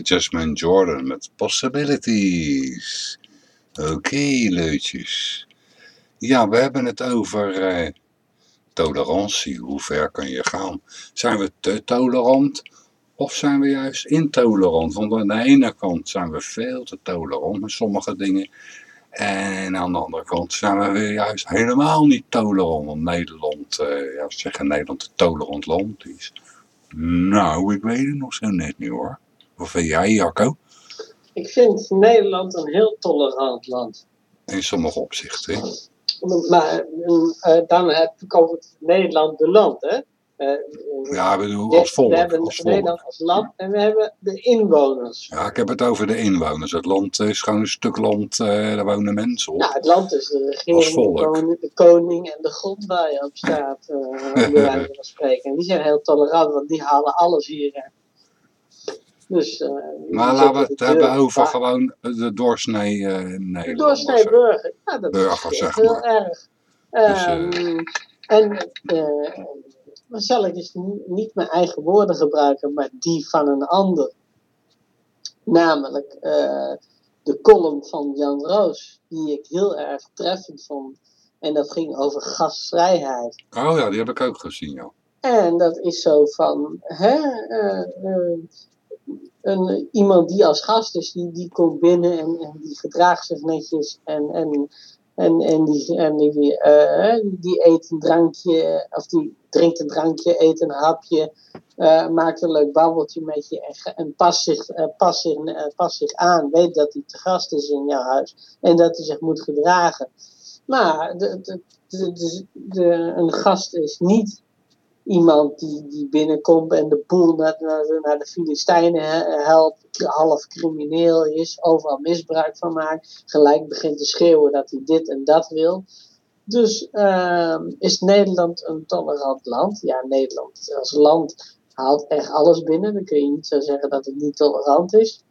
Jasmine Jordan met Possibilities. Oké, leutjes. Ja, we hebben het over eh, tolerantie. Hoe ver kan je gaan? Zijn we te tolerant of zijn we juist intolerant? Want aan de ene kant zijn we veel te tolerant met sommige dingen. En aan de andere kant zijn we weer juist helemaal niet tolerant. Want Nederland, eh, ja, ze zeggen Nederland een tolerant land is. Nou, ik weet het nog zo net niet hoor. Wat vind jij, Jacco? Ik vind Nederland een heel tolerant land. In sommige opzichten. hè? Maar eh, dan heb ik over het Nederland de land, hè. Eh, Ja, bedoel, als volk. We hebben Als volk. Nederland als land en we hebben de inwoners. Ja, ik heb het over de inwoners. Het land is gewoon een stuk land, eh, daar wonen mensen op. Ja, het land is de regering, de koning, de koning en de grond waar je op staat, van spreken. En die zijn heel tolerant, want die halen alles hierheen. Dus, eh, maar laten we de het hebben over gewoon de doorsnee eh De doorsnee burger, ja, dat Burger, is zeg heel maar. erg. Dus, Ehm, en eh, dan zal ik dus ni- niet mijn eigen woorden gebruiken, maar die van een ander. Namelijk eh, de column van Jan Roos, die ik heel erg treffend vond. En dat ging over gastvrijheid. Oh ja, die heb ik ook gezien, ja. En dat is zo van, hè, eh, eh, een, iemand die als gast is, die, die komt binnen en, en die gedraagt zich netjes en, en, en, en, die, en die, eh, die eet een drankje, of die drinkt een drankje, eet een hapje, eh, maakt een leuk babbeltje met je en, en past, zich, eh, past, zich, eh, past zich aan, weet dat hij te gast is in jouw huis en dat hij zich moet gedragen. Maar de, de, de, de- een gast is niet iemand die, die binnenkomt en de boel naar, naar, naar de Filistijnen he- helpt, half crimineel is, overal misbruik van maakt, gelijk begint te schreeuwen dat hij dit en dat wil. Dus ehm, is Nederland een tolerant land? Ja, Nederland als land haalt echt alles binnen. Dan kun je niet zo zeggen dat het niet tolerant is.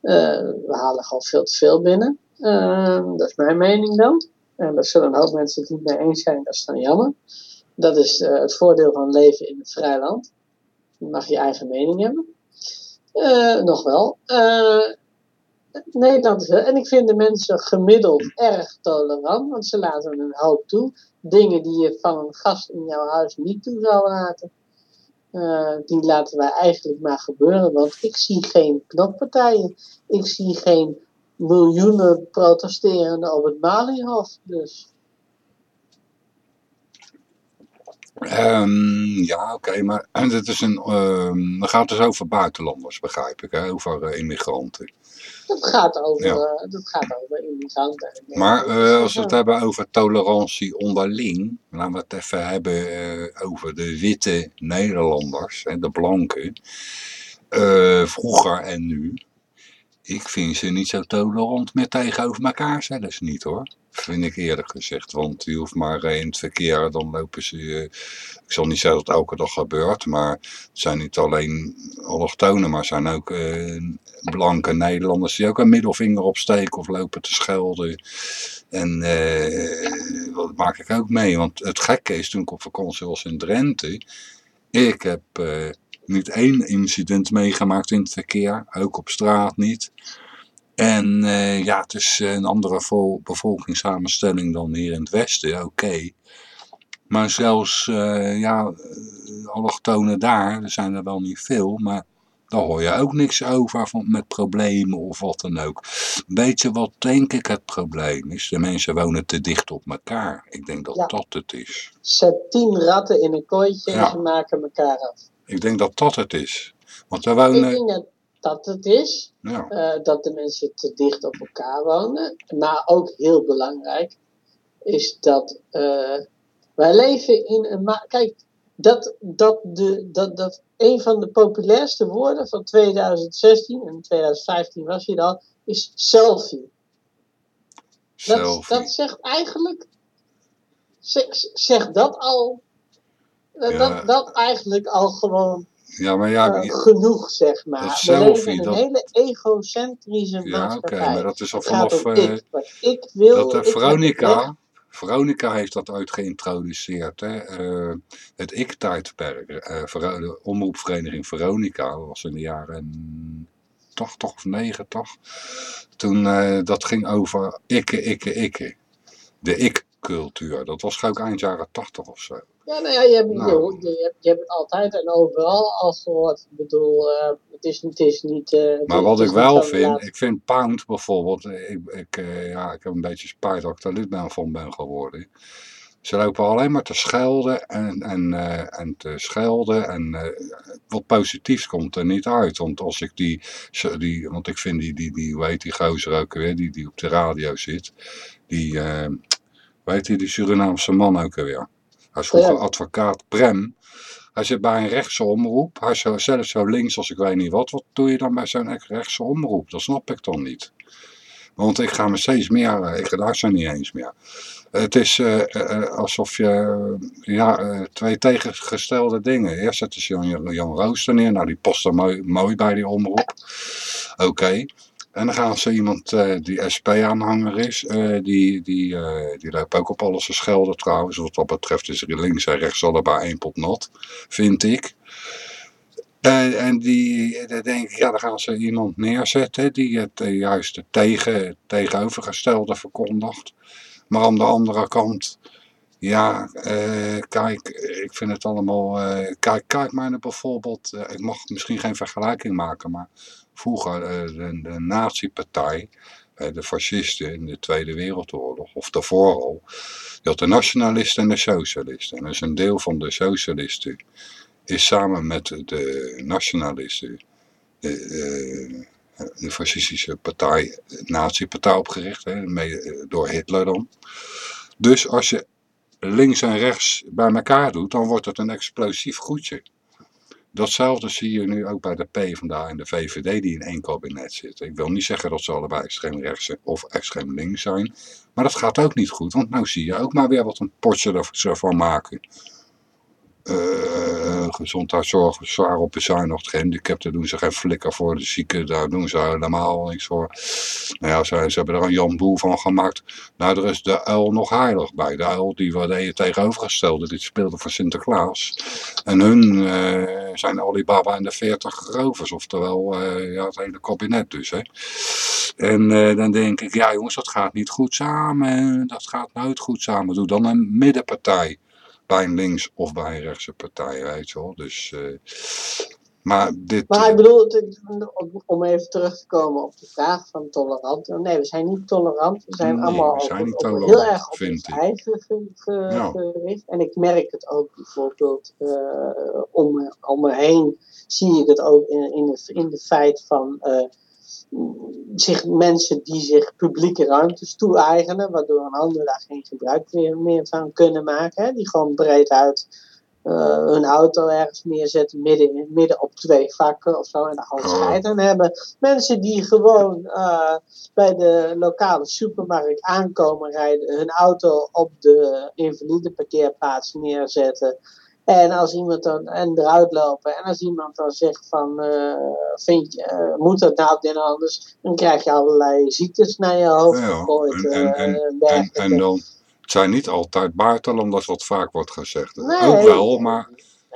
Eh, we halen gewoon veel te veel binnen. Ehm, dat is mijn mening dan. En daar zullen een hoop mensen het niet mee eens zijn, dat is dan jammer. Dat is eh, het voordeel van leven in een vrij land. Je mag je eigen mening hebben. Eh, nog wel. Eh, Nederland is en ik vind de mensen gemiddeld erg tolerant, want ze laten een hoop toe. Dingen die je van een gast in jouw huis niet toe zou laten. Die laten wij eigenlijk maar gebeuren, want ik zie geen knokpartijen. Ik zie geen miljoenen protesterenden op het Malihof. Dus Ehm, ja, oké, maar en het is een, ehm dan gaat het dus over buitenlanders, begrijp ik, hè? over eh, immigranten. dat gaat over, Ja. eh, dat gaat over immigranten. en- Maar eh, als we het hebben over tolerantie onderling, laten we het even hebben over de witte Nederlanders, hè, de blanken, vroeger en nu. Ik vind ze niet zo tolerant meer tegenover elkaar zelfs niet hoor. Vind ik eerlijk gezegd. Want je hoeft maar in het verkeer, dan lopen ze. eh, ik zal niet zeggen dat het elke dag gebeurt, maar het zijn niet alleen allochtonen, maar zijn ook eh, blanke Nederlanders die ook een middelvinger opsteken of lopen te schelden. En eh, dat maak ik ook mee. Want het gekke is, toen ik op vakantie was in Drenthe, ik heb niet één incident meegemaakt in het verkeer, ook op straat niet. En eh, ja, het is een andere vol- bevolkingssamenstelling dan hier in het westen, oké. Maar zelfs, eh, ja, eh, allochtonen daar, er zijn er wel niet veel, maar daar hoor je ook niks over van, met problemen of wat dan ook. Weet je wat denk ik het probleem is? De mensen wonen te dicht op elkaar. Ik denk dat Ja. dat het is. Zet tien ratten in een kooitje Ja. en ze maken elkaar af. Ik denk dat dat het is. Want Ik wonen... dat het is. Ja, eh, dat de mensen te dicht op elkaar wonen. Maar ook heel belangrijk is dat eh, wij leven in een. ma- Kijk, dat, dat, de, dat, dat een van de populairste woorden van 2016 en 2015 was hier al, is selfie. Dat, selfie. dat zegt eigenlijk. Zegt zeg dat al. Ja. Dat, dat eigenlijk al gewoon Ja, maar ja, eh, genoeg, zeg maar. dat We leven selfie, in een hele egocentrische ja oké, maatschappij. maar dat is al vanaf... eh, ik, wat ik wil. dat eh, ik recht. Veronica, Veronica heeft dat ooit geïntroduceerd. Hè? eh, het ik-tijdperk. eh, Vero- de omroepvereniging Veronica, was in de jaren 80 of 90. Toen eh, dat ging over ikke, ikke, ikke. De ik-cultuur. Dat was ook eind jaren 80 of zo. Ja, nou ja, je hebt, Nou. je, je, hebt, je hebt het altijd en overal al gehoord. Ik bedoel, eh, het, is, het is niet... eh, Maar wat ik wel vind, laat- ik vind Pound bijvoorbeeld, eh, ik, ik, ja, ik heb een beetje spijt dat ik daar lid ben van ben geworden. Ze lopen alleen maar te schelden en, en, en te schelden en wat positiefs komt er niet uit. Want als ik die, die want ik vind die, die, die hoe heet die gozer ook weer, die, die op de radio zit, die, weet je, die Surinaamse man ook weer. Hij is vroeger Ja. advocaat Prem. Hij zit bij een rechtse omroep. Hij is zo, zelf zo links als ik weet niet wat. Wat doe je dan bij zo'n rechtse omroep? Dat snap ik dan niet. Want ik ga me steeds meer, eh, ik luister niet eens meer. Het is eh, eh, alsof je eh, ja, eh, twee tegengestelde dingen. Eerst zetten ze Jan, Jan Rooster neer. Nou, die past er mooi, mooi bij die omroep. Oké. En dan gaan ze iemand eh, die SP-aanhanger is, eh, die, die, eh, die loopt ook op alles te schelden trouwens. Wat dat betreft is er links en rechts allebei één pot nat, vind ik. En die, dan denk ik, ja, dan gaan ze iemand neerzetten die het juist tegen, tegenovergestelde verkondigt. Maar aan de andere kant, ja, eh, kijk, ik vind het allemaal, eh, kijk, kijk maar naar bijvoorbeeld, eh, ik mag misschien geen vergelijking maken, maar vroeger de, de nazi-partij, de fascisten in de Tweede Wereldoorlog, of daarvoor al, je had de nationalisten en de socialisten. En dus een deel van de socialisten is samen met de nationalisten de, de fascistische partij, nazi-partij opgericht, hè, door Hitler dan. Dus als je links en rechts bij elkaar doet, dan wordt het een explosief goedje. Datzelfde zie je nu ook bij de PvdA en de VVD die in één kabinet zitten. Ik wil niet zeggen dat ze allebei extreem rechts of extreem links zijn. Maar dat gaat ook niet goed, want nou zie je ook maar weer wat een potje ervan maken. Eh, gezondheidszorg zwaar op bezuinigd. Gehandicapten doen ze geen flikker voor. De zieken, daar doen ze helemaal niks voor. Nou ja, ze, hebben er een Jan Boel van gemaakt. Nou, er is de uil nog heilig bij. De uil die we deden tegenovergestelde. Dit speelde voor Sinterklaas. En hun eh, zijn Alibaba en de 40 rovers. Oftewel uh, ja, het hele kabinet dus. Hè. En dan denk ik, ja jongens, dat gaat niet goed samen. Dat gaat nooit goed samen. Doe dan een middenpartij bij een links of bij een rechtse partij, weet je wel. Dus, uh, maar dit... Maar ik bedoel, om even terug te komen op de vraag van tolerant. Nee, we zijn niet tolerant. We zijn Nee, allemaal we zijn op- niet op- tolerant, heel erg op ons eigen ge- gericht. En ik merk het ook bijvoorbeeld eh, om, me- om me heen. Zie ik het ook in, in, de, in de feit van... eh, zich, mensen die zich publieke ruimtes toe-eigenen, waardoor een ander daar geen gebruik meer, meer van kunnen maken. Hè? Die gewoon breed uit eh, hun auto ergens neerzetten, midden, in- midden op twee vakken of zo, en daar gewoon Oh. scheid aan hebben. Mensen die gewoon eh, bij de lokale supermarkt aankomen rijden, hun auto op de invalide parkeerplaats neerzetten. En als iemand dan en eruit lopen en als iemand dan zegt van eh, vind je, eh, moet dat nou dit anders, dan krijg je allerlei ziektes naar je hoofd Ja, gegooid. en- en- eh, en- En, dan, het zijn niet altijd buitenlanders, wat vaak wordt gezegd. Nee. ook wel, maar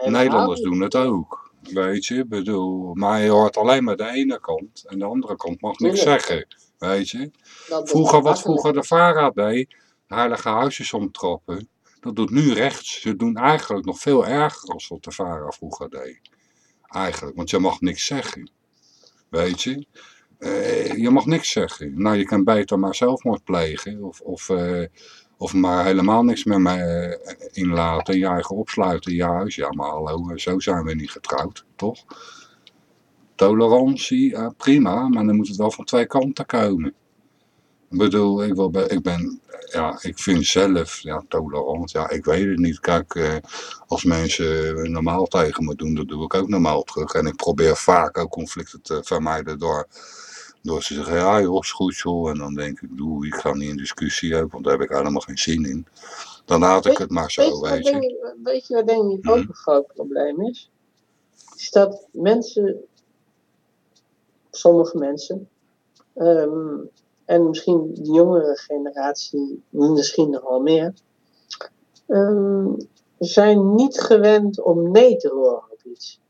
Nederlanders doen het ook. Weet je, bedoel, maar je hoort alleen maar de ene kant en de andere kant mag niks Tuurlijk. zeggen. Weet je, Dat vroeger wat vroeger de VARA deed, heilige huisjes omtrappen, dat doet nu rechts. Ze doen eigenlijk nog veel erger als wat de VARA vroeger deed. Eigenlijk, want je mag niks zeggen. Weet je? Eh, je mag niks zeggen. Nou, je kan beter maar zelfmoord plegen. Of, of, eh, of maar helemaal niks meer mee, eh, inlaten. Je eigen opsluiten in je huis. Ja, maar hallo, zo zijn we niet getrouwd, toch? Tolerantie, prima. Maar dan moet het wel van twee kanten komen. Ik bedoel, ik, wil, be- ik ben, ja, ik vind zelf, ja, tolerant, ja, ik weet het niet. Kijk, eh, als mensen normaal tegen me doen, dat doe ik ook normaal terug. En ik probeer vaak ook conflicten te vermijden door, door te zeggen, ja joh, is goed joh. En dan denk ik, doe, ik ga niet in discussie ook, want daar heb ik helemaal geen zin in. Dan laat ik het maar zo, Weet weet denk je. ik, weet je wat denk ik Mhm. ook een groot probleem is? Is dat mensen, sommige mensen, ehm, en misschien de jongere generatie misschien nog wel meer, ehm, zijn niet gewend om nee te horen op iets.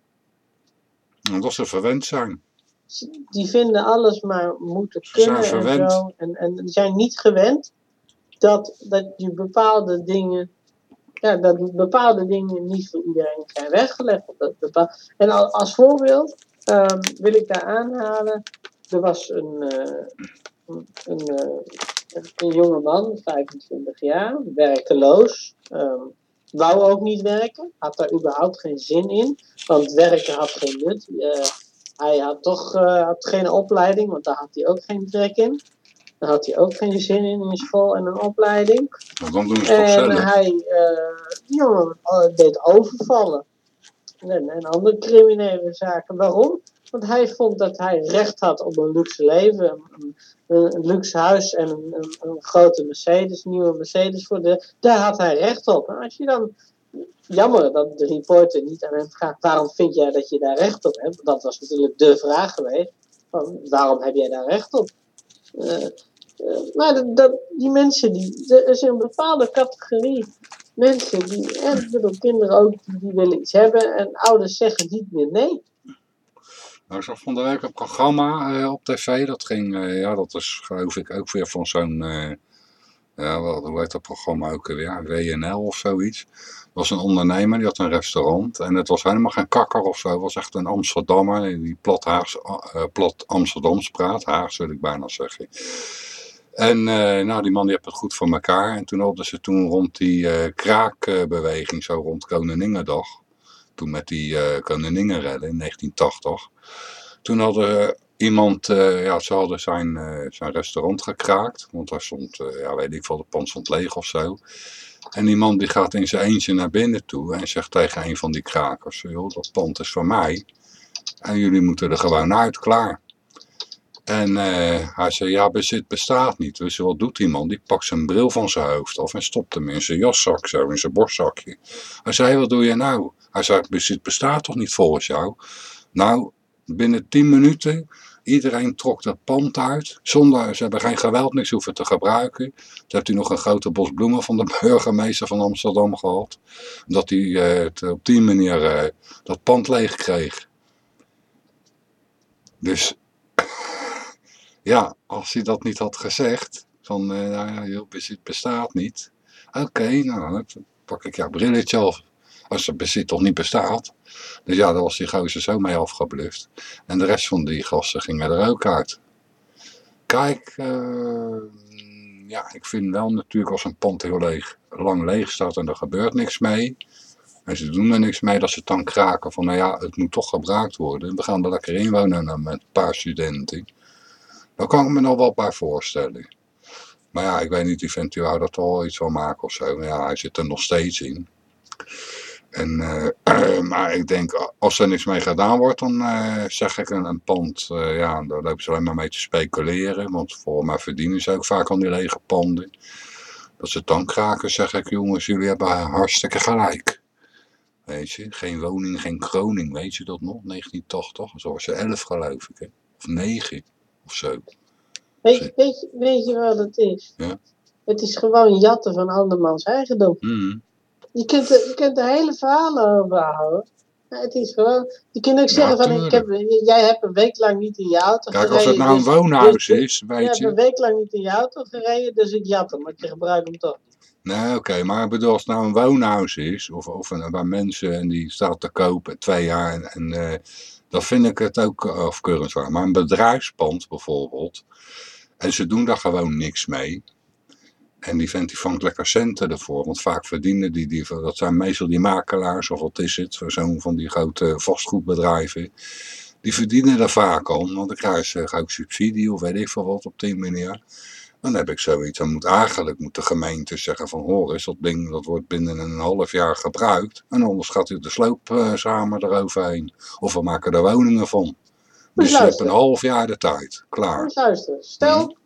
Omdat ze verwend zijn. Die vinden alles maar moeten Ze zijn kunnen en zo. En, en zijn niet gewend dat, dat je bepaalde dingen ja, dat bepaalde dingen niet voor iedereen zijn weggelegd. En al- als voorbeeld ehm, wil ik daar aanhalen, er was een, eh, een, een, eh, een jonge man, 25 jaar, werkeloos, ehm, wou ook niet werken, had daar überhaupt geen zin in, want werken had geen nut. Eh, hij had toch eh, had geen opleiding, want daar had hij ook geen trek in. Daar had hij ook geen zin in, in school en een opleiding. Want dan doen ze En zelf. hij eh, jongen eh, deed overvallen. En, en andere criminele zaken. Waarom? Want hij vond dat hij recht had op een luxe leven. Een, een, luxe huis en een, een, grote Mercedes, nieuwe Mercedes. Voor de, daar had hij recht op. Als je dan... Jammer dat de reporter niet aan hem vraagt... waarom vind jij dat je daar recht op hebt? Dat was natuurlijk de vraag geweest. Van, waarom heb jij daar recht op? Eh, maar dat, die mensen, die, er is een bepaalde categorie mensen, die, en bedoel, kinderen ook, die willen iets hebben en ouders zeggen niet meer nee. Nou, ik zag van een programma eh, op tv. Dat ging, eh, ja, dat is geloof ik ook weer van zo'n, eh, ja, wat, hoe heet dat programma ook weer? WNL of zoiets. Er was een ondernemer, die had een restaurant. En het was helemaal geen kakker of zo. Het was echt een Amsterdammer, die plat, Haags, plat Amsterdams praat. Haags wil ik bijna zeggen. En nou, die man die heeft het goed voor elkaar. En toen hadden ze toen rond die kraakbeweging, zo rond Koninginnedag. Toen met die eh Koningingenrellen in 1980. Toen hadden iemand, eh, ja, ze hadden zijn, eh, zijn restaurant gekraakt. Want daar stond, eh, ja, weet ik veel, de pand stond leeg of zo. En die man die gaat in zijn eentje naar binnen toe en zegt tegen een van die krakers, joh, dat pand is van mij. En jullie moeten er gewoon uit, klaar. En eh, hij zei, ja, bezit bestaat niet. Dus wat doet die man? Die pakt zijn bril van zijn hoofd af en stopt hem in zijn jaszak, zo, in zijn borstzakje. Hij zei, wat doe je nou? Hij zei, bezit bestaat toch niet volgens jou? Nou, binnen tien minuten, iedereen trok dat pand uit. Zonder, ze hebben geen geweld niks hoeven te gebruiken. Toen heeft hij nog een grote bos bloemen van de burgemeester van Amsterdam gehad. Dat hij eh, op die manier eh, dat pand leeg kreeg. Dus ja, als hij dat niet had gezegd, van eh, nou ja, joh, bezit bestaat niet. Oké, nou, dan pak ik jouw brilletje af. Als het bezit toch niet bestaat. Dus ja, daar was die gozer zo mee afgebluft. En de rest van die gasten gingen er ook uit. Kijk, eh, ja, ik vind wel natuurlijk als een pand heel leeg, lang leeg staat en er gebeurt niks mee. En ze doen er niks mee dat ze dan kraken van, nou ja, het moet toch gebruikt worden. We gaan er lekker in wonen dan met een paar studenten. Daar kan ik me nog wel bij voorstellen. Maar ja, ik weet niet, die vent die dat wel iets van maken of zo. Maar ja, hij zit er nog steeds in. En, eh, maar ik denk, als er niks mee gedaan wordt, dan eh, zeg ik een, een pand, eh, ja, daar lopen ze alleen maar mee te speculeren. Want voor mij verdienen ze ook vaak aan die lege panden. Dat ze dan kraken, zeg ik, jongens, jullie hebben hartstikke gelijk. Weet je, geen woning, geen kroning, weet je dat nog? 1980, zo was ze 11 geloof ik, hè? of 9 of zo. Weet, je- weet, weet je wat het is? Ja. Het is gewoon jatten van andermans eigendom. Hmm. Je kunt, er, je kunt er hele verhalen over houden. Maar het is gewoon... Je kunt ook Ja, zeggen van, ik heb, jij hebt een week lang niet in je auto Kijk, gereden. als het nou een dus- woonhuis dus- is, Je weet hebt een je. week lang niet in je auto gereden, dus ik jat hem, want je gebruikt hem toch. Nee, oké, maar ik bedoel, als het nou een woonhuis is, of, of een, waar mensen en die staat te kopen, twee jaar, en, en eh, dan vind ik het ook uh, afkeurenswaardig. Maar een bedrijfspand bijvoorbeeld, en ze doen daar gewoon niks mee. En die vent die vangt lekker centen ervoor, want vaak verdienen die, die dat zijn meestal die makelaars, of wat is het, zo'n van die grote vastgoedbedrijven. Die verdienen daar vaak aan, want dan krijgen ze ook subsidie of weet ik veel wat op die manier. Dan heb ik zoiets, dan moet eigenlijk moet de gemeente zeggen van hoor eens, dat ding dat wordt binnen een half jaar gebruikt. En anders gaat u de sloop eh, samen eroverheen. Of we maken er woningen van. Dus je hebt een half jaar de tijd, klaar. Luister, stel, Mhm.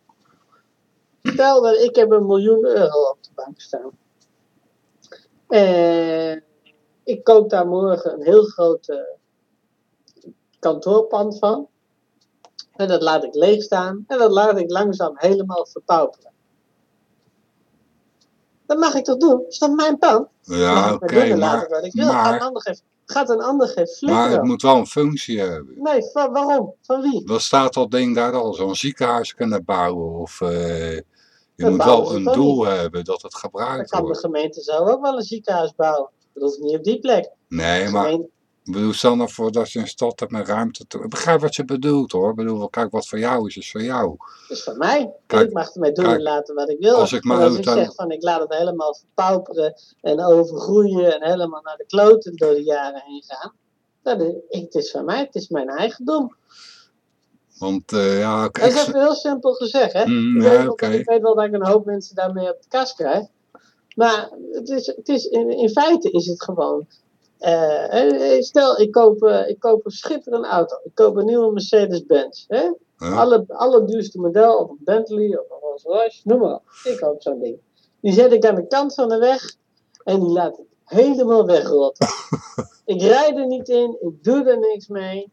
Stel dat ik heb een miljoen euro op de bank staan. En ik koop daar morgen een heel groot eh, kantoorpand van. En dat laat ik leeg staan. En dat laat ik langzaam helemaal verpauperen. Dat mag ik toch doen? Is dat mijn pand? Ja, oké, ik maar maar, wat ik wil. Gaat een maar, ander geen, gaat een ander geen flikker maar het op. moet wel een functie hebben. Nee, van, waarom? Van wie? Dan staat dat ding daar al zo'n ziekenhuis kunnen bouwen. Of eh, je moet wel een doel hebben dat het Dan gebruikt kan de wordt. gemeente zelf ook wel een ziekenhuis bouwen. Dat hoeft niet op die plek. Nee, maar gemeente- Ik bedoel, stel nou voor dat je een stad hebt met ruimte. Te... Ik begrijp wat je bedoelt hoor. Ik bedoel, kijk, wat voor jou is, is voor jou. is van mij. Kijk, ik mag ermee doen en laten wat ik wil. als ik als ik auto- zeg van ik laat het helemaal verpauperen en overgroeien en helemaal naar de kloten door de jaren heen gaan. Dat is, ik, het is van mij, het is mijn eigendom. Want eh, ja, oké. Dat ik is even heel simpel gezegd, hè? Mm, ik, ja, weet wel, ik weet wel dat ik een hoop mensen daarmee op de kast krijg. Maar het is, het is, in, in feite is het gewoon. eh, eh, stel, ik koop, ik koop een schitterende auto. Ik koop een nieuwe Mercedes-Benz. hè? Ja. Alle, allerduurste model, of een Bentley, of een Rolls Royce, noem maar op. Ik koop zo'n ding. Die zet ik aan de kant van de weg en die laat ik helemaal wegrotten. ik rijd er niet in, ik doe er niks mee.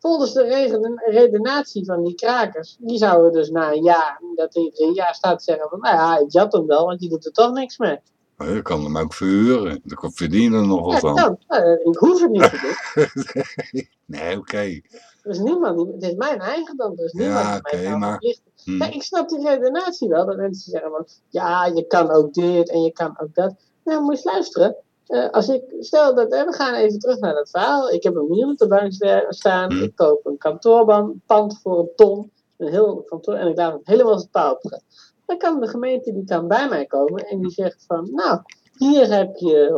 Volgens de redenatie van die krakers, die zouden dus na een jaar, dat hij er een jaar staat, zeggen van, nou ja, ik jat hem wel, want je doet er toch niks mee. Je kan hem ook verhuren. Dan verdien je er nog Ja, wat aan. kan. Nou, ik hoef het niet te doen. nee, oké. Is niemand, die, het is mijn eigendom, is niemand Ja, die mij oké, kan maar-. Ja, ik snap die redenatie wel, dat mensen zeggen van, ja, je kan ook dit en je kan ook dat. Nou, moet je luisteren. Eh, als ik, stel dat, we gaan even terug naar dat verhaal. Ik heb een miljoen op de bank sta- staan. Hm. Ik koop een kantoorpand voor een ton. Een heel kantoor en ik laat het helemaal verpauperen. Dan kan de gemeente, die kan bij mij komen en die zegt van, nou, hier heb je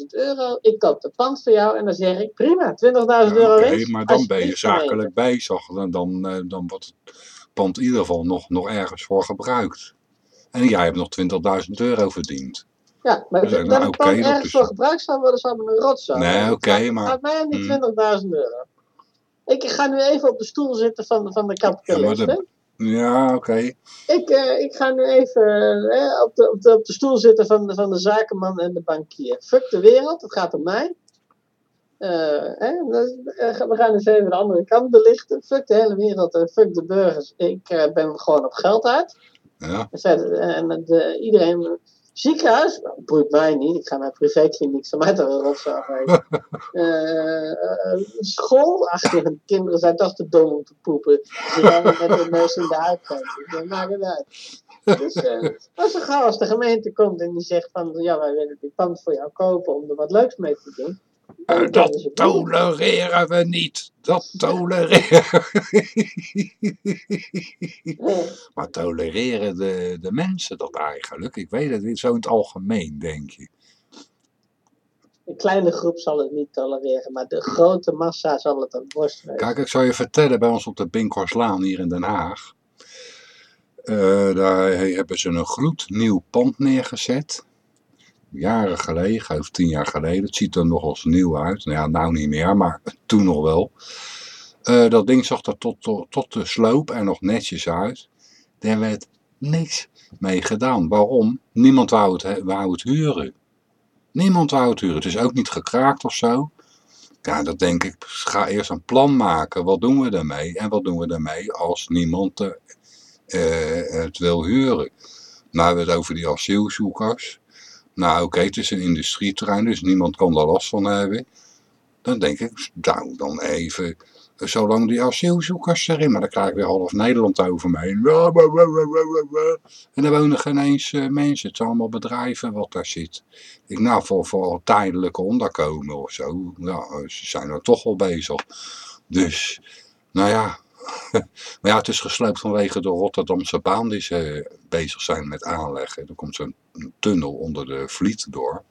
120.000 euro. Ik koop de pand voor jou en dan zeg ik, prima, 20.000 Ja, euro winst. maar dan ben je zakelijk bezig. Dan, dan, eh, dan wordt het pand in ieder geval nog, nog ergens voor gebruikt. En jij hebt nog 20.000 euro verdiend. Ja, maar Dus, dat nou, het oké, dan dat ergens voor gebruikt zou worden, zou een rotzooi. Nee, oké, maar- gaat mij Hmm. 20.000 euro. Ik ga nu even op de stoel zitten van, van de kapitalist. Ja, oké. ik, eh, ik ga nu even eh, op, de, op, de, op de stoel zitten van de, van de zakenman en de bankier. Fuck de wereld, het gaat om mij. Hè, eh, we gaan eens even de andere kant belichten. Fuck de hele wereld fuck de burgers. Ik ben gewoon op geld uit. Ja. En eh, iedereen. Ziekenhuis? Nou, boeit mij niet. Ik ga naar privékliniek. Ze mij toch een. Eh, eh, school? Ach, ja, de kinderen zijn toch te dom om te poepen. Ze gaan met de neus in de uitkant. Dat maakt het uit. Dus eh, als zo gauw als de gemeente komt en die zegt van... Ja, wij willen dit pand voor jou kopen om er wat leuks mee te doen. Eh, dat tolereren we niet. Dat tolereren Eh, Maar tolereren de, de mensen dat eigenlijk? Ik weet het niet, zo in het algemeen, denk je. Een kleine groep zal het niet tolereren, maar de grote massa zal het worst weten. Kijk, ik zal je vertellen, bij ons op de Binkhorstlaan hier in Den Haag. eh, daar hebben ze een gloednieuw pand neergezet. Jaren geleden, geloof tien jaar geleden. Het ziet er nog als nieuw uit. Nou ja, nou niet meer, maar toen nog wel. Eh, dat ding zag er tot, tot, de sloop er nog netjes uit. Daar werd niks mee gedaan. Waarom? Niemand wou het, he- wou het huren. Niemand wou het huren. Het is ook niet gekraakt of zo. Ja, dat denk ik. Ga eerst een plan maken. Wat doen we daarmee? En wat doen we daarmee als niemand eh, het wil huren? Nou we het over die asielzoekers. Nou oké, het is een industrieterrein, dus niemand kan daar last van hebben. Dan denk ik, nou dan even, zolang die asielzoekers erin, maar dan krijg ik weer half Nederland over me heen. En er wonen geen eens eh, mensen, het zijn allemaal bedrijven wat daar zit. Ik nou, voor, voor tijdelijke onderkomen of zo, ja, eh, ze zijn er toch wel bezig. Dus, nou ja, maar ja, het is gesloopt vanwege de Rotterdamse baan die ze bezig zijn met aanleggen. Er komt zo'n tunnel onder de Vliet door.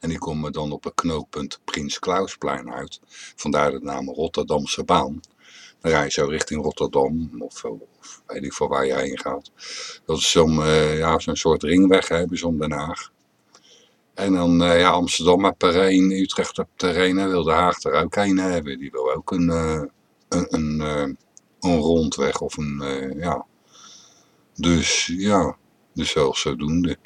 En die komen dan op het knooppunt Prins Klausplein uit. Vandaar de naam Rotterdamse baan. Dan rij je zo richting Rotterdam, of, of weet ik veel waar je heen gaat. Dat is zo'n eh, ja, zo'n soort ringweg hebben ze om Den Haag. En dan eh, ja, Amsterdam er één, Utrecht één en wil Den Haag er ook één hebben. Die wil ook een, eh, een, een, eh, een rondweg of een, eh, ja. Dus ja, dus zelfs zodoende.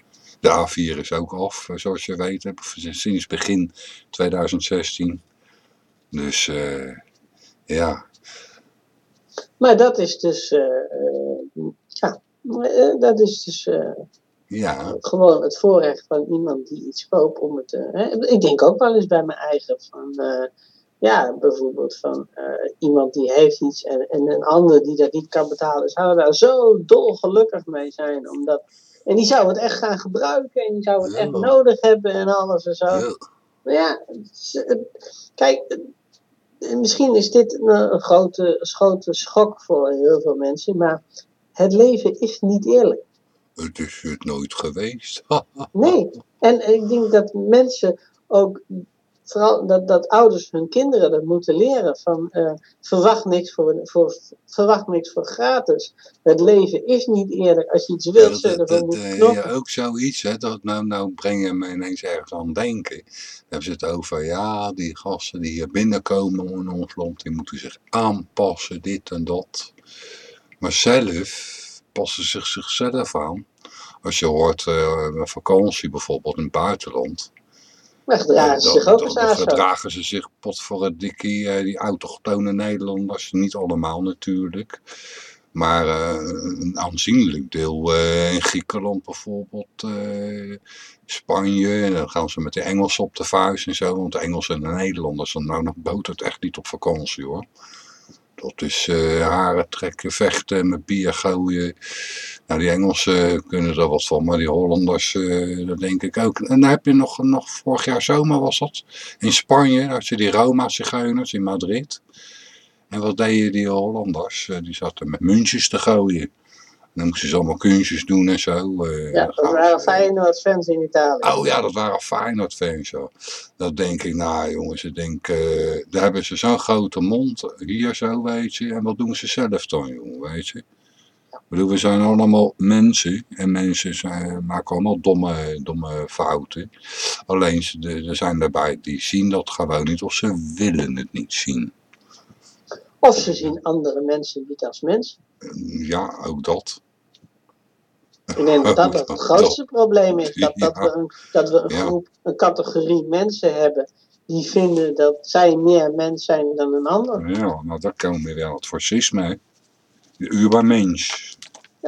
De A4 is ook af, eh, zoals je weet, sinds begin 2016. Dus ja, Maar dat is dus, ja, dat is dus ja, gewoon het voorrecht van iemand die iets koopt om het. hè. Ik denk ook wel eens bij mijn eigen van, ja, bijvoorbeeld van eh, iemand die heeft iets en, en een ander die dat niet kan betalen, zou daar zo dolgelukkig mee zijn, omdat. En die zou het echt gaan gebruiken en die zou het echt nodig hebben en alles en zo. ja, Maar ja, kijk, eh, misschien is dit een, een grote, grote schok voor heel veel mensen, maar het leven is niet eerlijk. het is het nooit geweest. Nee. En ik denk dat mensen ook, vooral dat, dat ouders hun kinderen dat moeten leren van eh, verwacht, niks voor, voor, verwacht niks voor gratis. Het leven is niet eerlijk. Als je iets wilt, dat, je dat, dat, moeten eh, ja, ook zoiets, hè, dat nou, nou breng je me ineens ergens aan denken. Dan hebben ze het over, ja, die gasten die hier binnenkomen in ons land, die moeten zich aanpassen, dit en dat. Maar zelf passen ze zichzelf aan. Als je hoort, eh, een vakantie bijvoorbeeld in het buitenland. Maar gedragen ze zich ook dan zo. gedragen ze zich pot voor het dikkie, eh, die autochtone Nederlanders. Niet allemaal natuurlijk. Maar eh, een aanzienlijk deel eh, in Griekenland bijvoorbeeld, Spanje. En dan gaan ze met de Engelsen op de vuist en zo. Want de Engelsen en de Nederlanders, dan nou nog botert echt niet op vakantie hoor. Dat is haren trekken, vechten, met bier gooien. Nou, die Engelsen kunnen er wat van, maar die Hollanders, eh, dat denk ik ook. En dan heb je nog, nog vorig jaar zomer was dat, in Spanje, daar had je die Roma-zigeuners in Madrid. En wat deden die Hollanders? Eh, die zaten met muntjes te gooien. Dan moesten ze allemaal kunstjes doen en zo. eh, Ja, dat waren ze- Feyenoord fans in Italië. Oh ja, dat waren Feyenoord fans. Ja. Dat denk ik, nou jongens, ik denk, eh, daar hebben ze zo'n grote mond, hier zo, weet je. En wat doen ze zelf dan, jongen, weet je. Bedoel, we zijn allemaal mensen en mensen zijn, maken allemaal domme, domme fouten. Alleen er zijn erbij die zien dat gewoon niet of ze willen het niet zien. Of ze zien andere mensen niet als mensen. Ja, ook dat. Ik denk dat dat het grootste probleem is. Dat, dat, we een, dat we een groep, een categorie mensen hebben die vinden dat zij meer mens zijn dan een ander. Ja, nou daar komen we wel het fascisme. De Übermensch.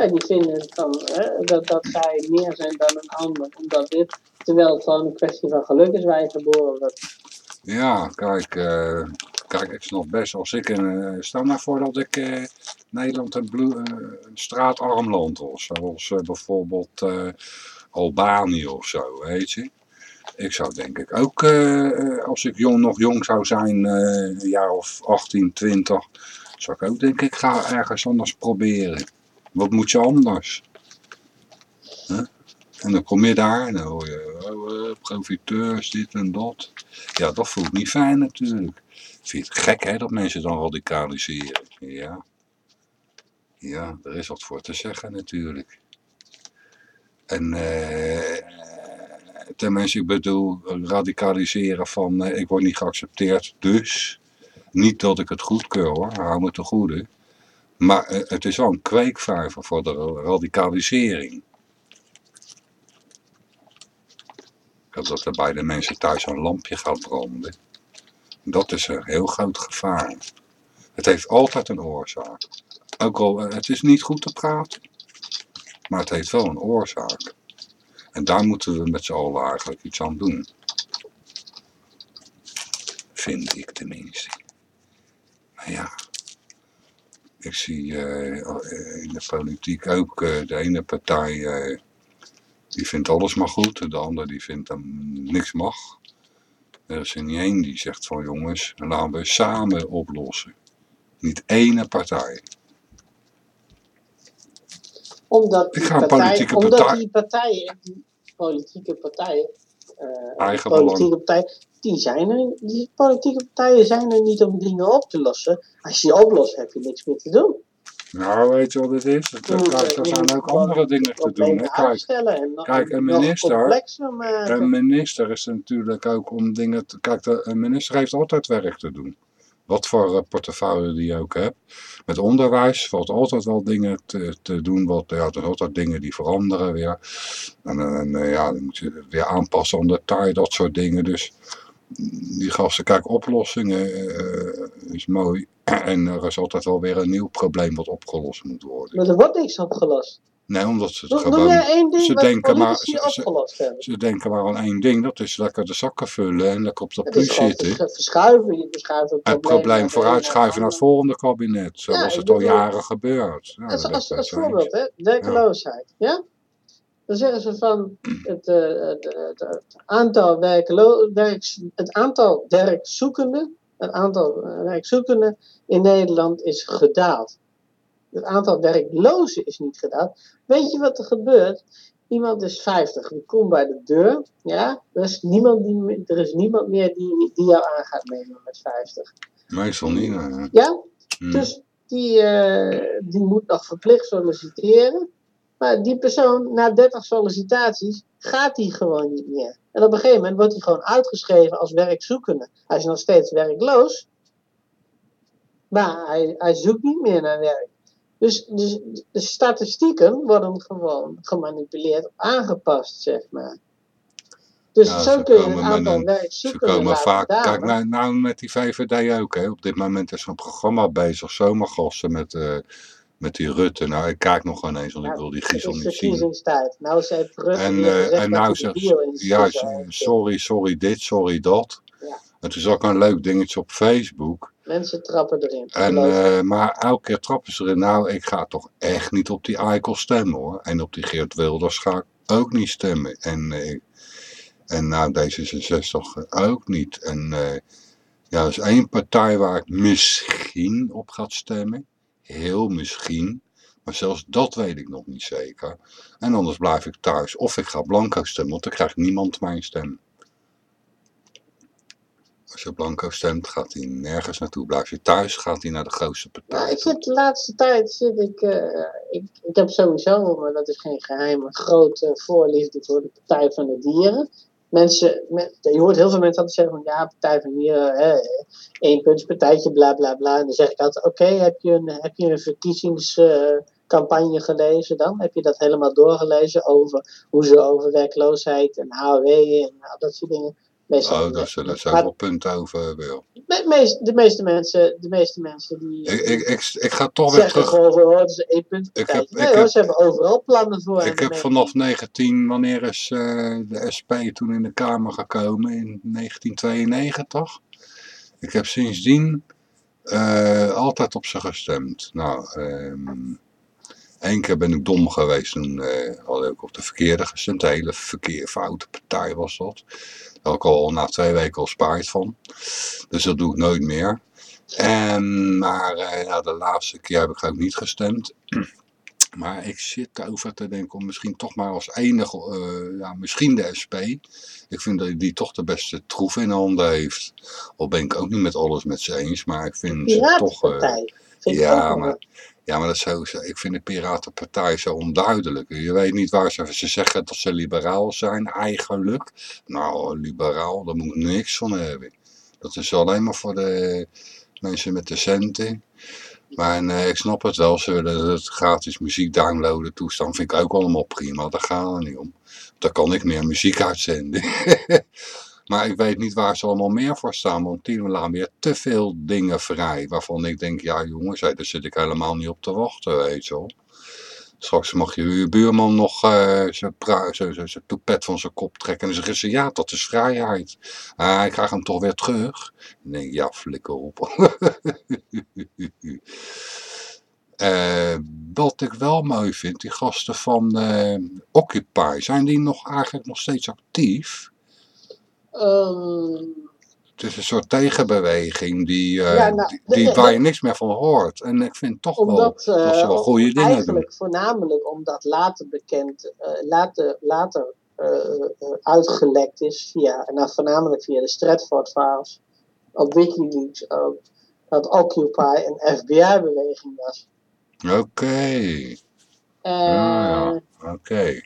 Ja, die vinden van, hè, dat, dat zij meer zijn dan een ander. Omdat dit, terwijl het gewoon een kwestie van geluk is je geboren wordt. Ja, kijk, eh, kijk, ik snap best als ik een. eh, stel nou voor dat ik eh, Nederland een, straatarm land was, zoals bijvoorbeeld Albanië of zo, weet je. Ik zou denk ik ook, als ik jong, nog jong zou zijn, een jaar of 18, 20, zou ik ook denk ik ga ergens anders proberen. Wat moet je anders? En dan kom je daar en dan hoor je, oh, eh, profiteurs, dit en dat. Ja, dat voelt niet fijn natuurlijk. Vind je het gek hè, dat mensen dan radicaliseren? Ja. Ja, er is wat voor te zeggen natuurlijk. En eh tenminste, ik bedoel radicaliseren van eh, ik word niet geaccepteerd, dus niet dat ik het goedkeur hoor, hou me te goede. Maar eh, het is wel een kweekvijver voor de ra- radicalisering. Dat er bij de mensen thuis een lampje gaat branden. Dat is een heel groot gevaar. Het heeft altijd een oorzaak. Ook al, eh, het is niet goed te praten. Maar het heeft wel een oorzaak. En daar moeten we met z'n allen eigenlijk iets aan doen. Vind ik tenminste. Maar ja. Ik zie eh, eh, in de politiek ook eh, de ene partij die vindt alles maar goed, de andere die vindt dat niks mag. Er is er niet één die zegt van jongens, laten we samen oplossen. Niet ene partij. Omdat Ik die, partij, omdat die partijen, die politieke partijen, Eigen politieke partijen, die, zijn er, die politieke partijen zijn er niet om dingen op te lossen. Als je die oplost, heb je niks meer te doen. Nou, weet je wat het is? Het, kijk, eh, er zijn moet ook andere dingen te doen. Hè? Kijk, en kijk, een minister- een minister is natuurlijk ook om dingen te... Kijk, een minister heeft altijd werk te doen. Wat voor eh, portefeuille die je ook hebt. Met onderwijs valt altijd wel dingen te, te doen. Wat, ja, er zijn altijd dingen die veranderen weer. En, en eh, ja, dan moet je weer aanpassen aan de taai, dat soort dingen. Dus die gasten, kijk, oplossingen eh, is mooi. En er is altijd wel weer een nieuw probleem wat opgelost moet worden. Maar er wordt niks opgelost. Nee, omdat ze het gewoon... één ding ze denken maar- ze- ze- opgelost hebben. Ze denken maar aan één ding, dat is lekker de zakken vullen en lekker op de Het plus zitten. vers- verschuiven. Je verschuift het Het probleem, probleem naar de vooruitschuiven naar het volgende kabinet, zoals ik het al jaren gebeurt. Ja, Als, dat als, voorbeeld, hè, werkeloosheid. Ja? Dan zeggen ze van het, eh, het, aantal, werkelo werks, het aantal werkzoekenden, het aantal eh, werkzoekenden in Nederland is gedaald. Het aantal werklozen is niet gedaald. Weet je wat er gebeurt? Iemand is 50, die komt bij de deur. Ja? Er, is niemand die, er is niemand meer die, die jou aan gaat nemen met 50. Meestal niet. nee. Ja? Hm. Dus die, eh, die moet nog verplicht solliciteren. Maar die persoon, na 30 sollicitaties, gaat die gewoon niet meer. En op een gegeven moment wordt hij gewoon uitgeschreven als werkzoekende. Hij is nog steeds werkloos, maar hij, hij zoekt niet meer naar werk. Dus, dus de statistieken worden gewoon gemanipuleerd, aangepast, zeg maar. Dus Ja, zo kun je met aantal een- Ze werkzoekenden komen vaak, kijk nou, nou met die VVD ook, hè. op dit moment is een programma bezig, zomergasten met, eh, met die Rutte. Nou, ik kijk nog ineens, want ik Ja, wil die Giesel niet zien. Nou zegt Rutte En, gezegd en nou zegt ze, ja, sorry, sorry dit, sorry dat. Ja. Het is ook een leuk dingetje op Facebook. Mensen trappen erin. En, eh, maar elke keer trappen ze erin. Nou, ik ga toch echt niet op die Eikel stemmen hoor. En op die Geert Wilders ga ik ook niet stemmen. En, eh, en nou, D66 ook niet. En ja, er is één partij waar ik misschien op ga stemmen. Heel misschien. Maar zelfs dat weet ik nog niet zeker. En anders blijf ik thuis. Of ik ga blanco stemmen, want dan krijgt niemand mijn stem. Als je Blanco stemt, gaat hij nergens naartoe. Blijf je thuis, gaat hij naar de grootste Nou, partij. ik zit de laatste tijd zit ik, eh, ik, ik heb sowieso, maar dat is geen geheim, een grote voorliefde voor de Partij van de Dieren. Mensen, men- je hoort heel veel mensen altijd zeggen van ja, Partij van Dieren, hè, één puntspartijtje, bla bla bla. En dan zeg ik altijd, oké, heb je een, heb je een verkiezingscampagne gelezen dan? Heb je dat helemaal doorgelezen over hoe ze over werkloosheid en AOW en al dat soort dingen? Meestal, Oh, daar zullen ze zoveel punten over wil. de, meest- de meeste mensen, de meeste mensen die... Ik, ik, ik, ik ga toch weer terug. gewoon van, oh, dat is één punt Ik heb- nee ik hoor, heb- ze hebben overal plannen voor. Ik de heb vanaf 19, wanneer is eh, de SP toen in de Kamer gekomen? In 1992. Ik heb sindsdien eh, altijd op ze gestemd. Nou, één keer ben ik dom geweest. Toen eh, had ik op de verkeerde gestemd. Een hele verkeer, foute partij was dat. Daar had ik al na twee weken al spijt van. Dus dat doe ik nooit meer. En, maar eh, ja, de laatste keer heb ik ook niet gestemd. Maar ik zit over te denken om misschien toch maar als enige, eh, ja, misschien de SP. Ik vind dat die toch de beste troef in handen heeft. Al ben ik ook niet met alles met ze eens, maar ik vind ze toch... ik ja, maar, ja, maar dat is zo, ik vind de Piratenpartij zo onduidelijk. Je weet niet waar ze, ze zeggen dat ze liberaal zijn, eigenlijk. Nou, liberaal, daar moet ik niks van hebben. Dat is alleen maar voor de mensen met de centen. Maar eh, ik snap het wel, ze willen het gratis muziek downloaden toestand vind ik ook allemaal prima, daar gaat het niet om. Dan kan ik meer muziek uitzenden. maar ik weet niet waar ze allemaal meer voor staan, want die laten weer te veel dingen vrij. Waarvan ik denk, ja jongens, daar zit ik helemaal niet op te wachten, weet je wel. Straks mag je je buurman nog eh, zijn zijn- toepet van zijn kop trekken. En zeggen ze, ja, dat is vrijheid. Ah, ik krijg hem toch weer terug. Denk ja, flikker op. Eh, wat ik wel mooi vind, die gasten van eh, Occupy, zijn die nog eigenlijk nog steeds actief? Ehm, Het is een soort tegenbeweging die, eh, Ja, nou, die, de- die- de- waar je niks meer van hoort. En ik vind toch wel omdat, eh, dat ze wel goede dingen doen. eigenlijk voornamelijk omdat later bekend, eh, later, later eh, eh, uitgelekt is via, en nou voornamelijk via de Stratford files, op Wikileaks ook, dat Occupy een FBI-beweging was. Oké, En, ja, oké. eh,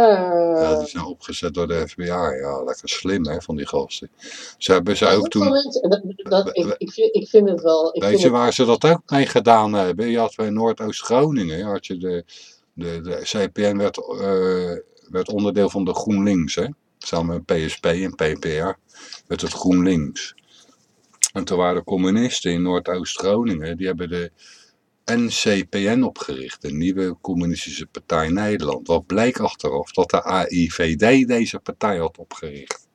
Ja, die zijn opgezet door de FBI. Ja, lekker slim hè, van die gasten. Ze hebben ze ook toen... mensen- dat, dat, ik, ik, vind, ik vind het wel. Ik Weet je het- waar ze dat ook mee gedaan hebben? Je had bij Noordoost-Groningen, had je de, de, de CPN werd, eh, werd onderdeel van de GroenLinks, hè? Samen met PSP en PPR werd het GroenLinks. En toen waren de communisten in Noordoost-Groningen, die hebben de NCPN opgericht, de nieuwe communistische partij Nederland. Wat bleek achteraf dat de AIVD deze partij had opgericht.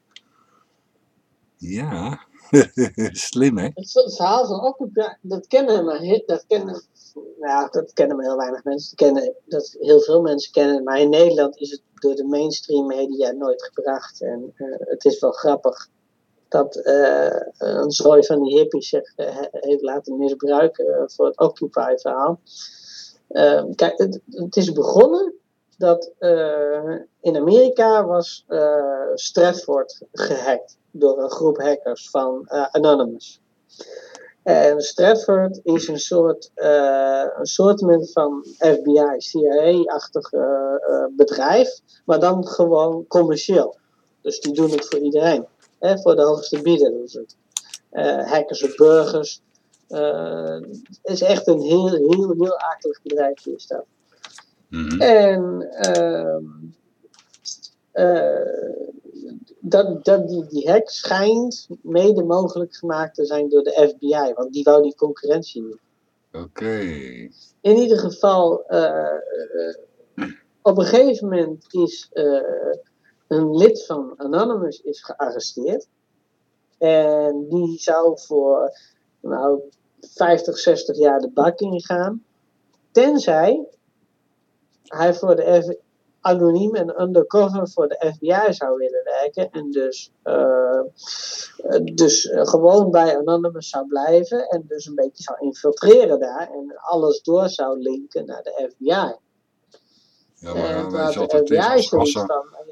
Ja, slim hè? Het, verhaal van Occupy, dat kennen maar dat kennen, nou, dat kennen maar heel weinig mensen. Dat kennen, dat heel veel mensen kennen, maar in Nederland is het door de mainstream media nooit gebracht. En eh, het is wel grappig dat eh, een zooi van die hippies zich eh, he- heeft laten misbruiken voor het Occupy-verhaal. Eh, kijk, het, het is begonnen dat eh, in Amerika was Stratford gehackt door een groep hackers van Anonymous. En Stratford is een soort, een soort van FBI, CIA-achtig bedrijf, maar dan gewoon commercieel. Dus die doen het voor iedereen. Hè, voor de hoogste ze het. Eh, hackers op burgers. Eh, het is echt een heel, heel, heel akelig bedrijfje is dat. Mhm. En ehm, eh, dat, dat die, die hack schijnt mede mogelijk gemaakt te zijn door de FBI, want die wou die concurrentie niet. Oké. In ieder geval, eh, eh, op een gegeven moment is eh, een lid van Anonymous is gearresteerd. En die zou voor nou, 50, 60 jaar de bak ingaan. Tenzij hij voor de F anoniem en undercover voor de FBI zou willen werken. En dus, eh, eh, dus eh, gewoon bij Anonymous zou blijven. En dus een beetje zou infiltreren daar. En alles door zou linken naar de FBI. Ja, maar en had je de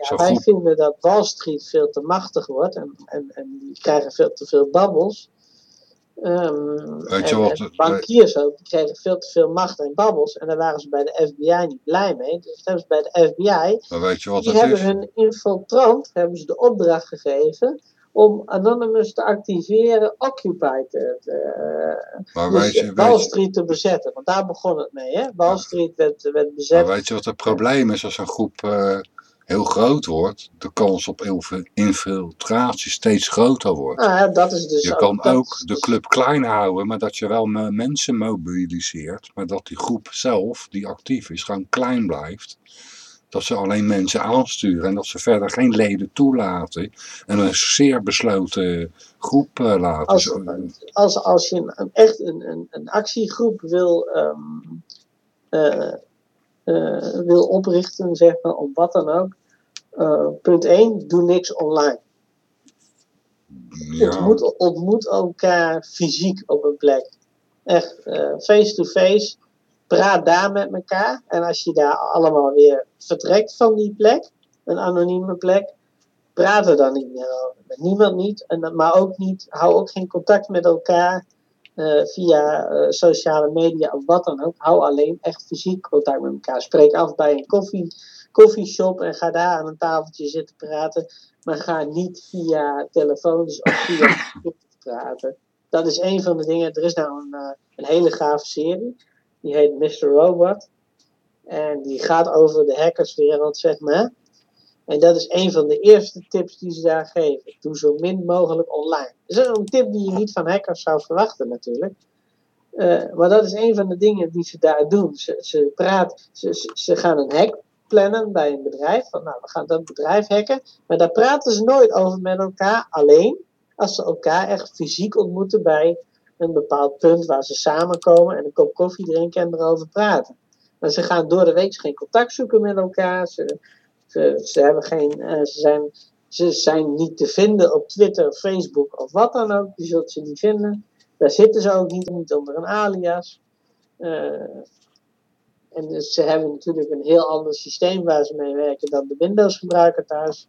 ja, wij vinden dat Wall Street veel te machtig wordt en, en, en die krijgen veel te veel babbels. Ehm, Weet je en, wat en bankiers ook, die kregen veel te veel macht en babbels. En daar waren ze bij de FBI niet blij mee. Dus hebben ze bij de FBI maar weet je wat die hebben is? hun infiltrant hebben ze de opdracht gegeven om Anonymous te activeren, Occupy te, te- Maar dus je, Wall Street te bezetten. Want daar begon het mee, hè? Wall Street werd, werd bezet. maar weet je wat het probleem is als een groep eh, heel groot wordt? De kans op inf- infiltratie steeds groter wordt. Ja, dat is dus Je kan ook de club klein houden, maar dat je wel me- mensen mobiliseert. Maar dat die groep zelf, die actief is, gewoon klein blijft. Dat ze alleen mensen aansturen en dat ze verder geen leden toelaten. En een zeer besloten groep eh, laten. Als, Zo- als, als je een, echt een, een, een actiegroep wil, ehm, eh, eh, wil oprichten, zeg maar, om wat dan ook. eh, punt 1, doe niks online. ja, Ontmoet, ontmoet elkaar fysiek op een plek. Echt eh, face-to-face. Praat daar met elkaar. En als je daar allemaal weer vertrekt van die plek, een anonieme plek, praat er dan niet meer over. Met niemand niet, en, maar ook niet, hou ook geen contact met elkaar eh, via eh, sociale media of wat dan ook. Hou alleen echt fysiek contact met elkaar. Spreek af bij een koffie, koffieshop en ga daar aan een tafeltje zitten praten. Maar ga niet via telefoons of via praten. Dat is een van de dingen. Er is nou een, eh, een hele gave serie. Die heet Mr. Robot. En die gaat over de hackerswereld, zeg maar. En dat is een van de eerste tips die ze daar geven. Doe zo min mogelijk online. Dat is een tip die je niet van hackers zou verwachten natuurlijk. Eh, maar dat is een van de dingen die ze daar doen. Ze, ze, ze, ze gaan een hack plannen bij een bedrijf. Van, nou, we gaan dat bedrijf hacken. Maar daar praten ze nooit over met elkaar. Alleen als ze elkaar echt fysiek ontmoeten bij een bepaald punt waar ze samenkomen en een kop koffie drinken en erover praten. Maar ze gaan door de week geen contact zoeken met elkaar. Ze, ze, ze, hebben geen, eh, ze, zijn, ze zijn niet te vinden op Twitter, Facebook of wat dan ook. Je zult ze niet vinden. Daar zitten ze ook niet, onder een alias. Eh, en ze hebben natuurlijk een heel ander systeem waar ze mee werken dan de Windows-gebruiker thuis.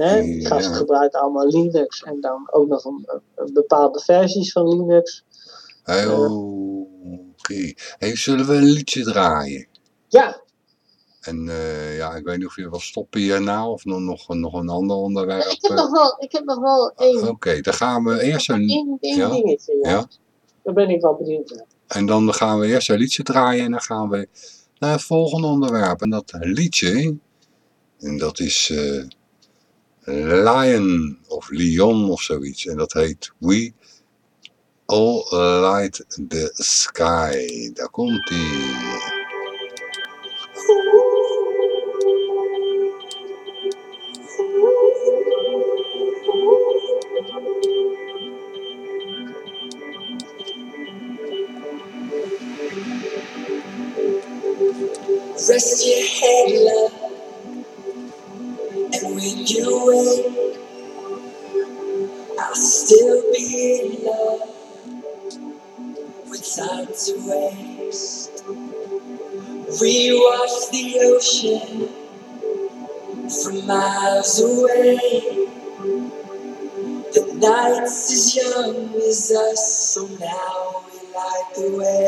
Hè? Gasten gebruiken allemaal Linux en dan ook nog een, een bepaalde versies van Linux. Heel- Oké. Hey, zullen we een liedje draaien? Ja, En eh, ja, ik weet niet of je wil stoppen hierna of nog, nog, nog een ander onderwerp. ik heb eh. nog wel, ik heb nog wel één, Oké, dan gaan we eerst een, één ja. dingetje. Ja. Ja. Daar ben ik wel benieuwd naar. en dan gaan we eerst een liedje draaien en dan gaan we naar het volgende onderwerp. En dat liedje, en dat is eh, Lion of Lion of zoiets. En dat heet We All Light the Sky. Daar komt. Rest we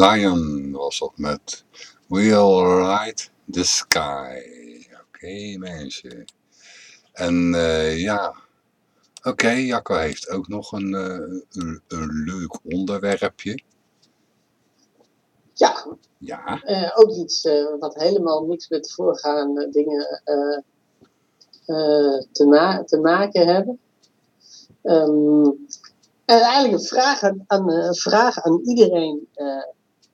Lion was dat met We'll Ride the Sky. Oké mensen. En eh, ja, oké, Jacco heeft ook nog een, eh, een, een leuk onderwerpje. Ja, Ja, eh, ook iets wat helemaal niks met de voorgaande dingen te, ma te maken hebben. Ehm, en eigenlijk een vraag aan, vraag aan iedereen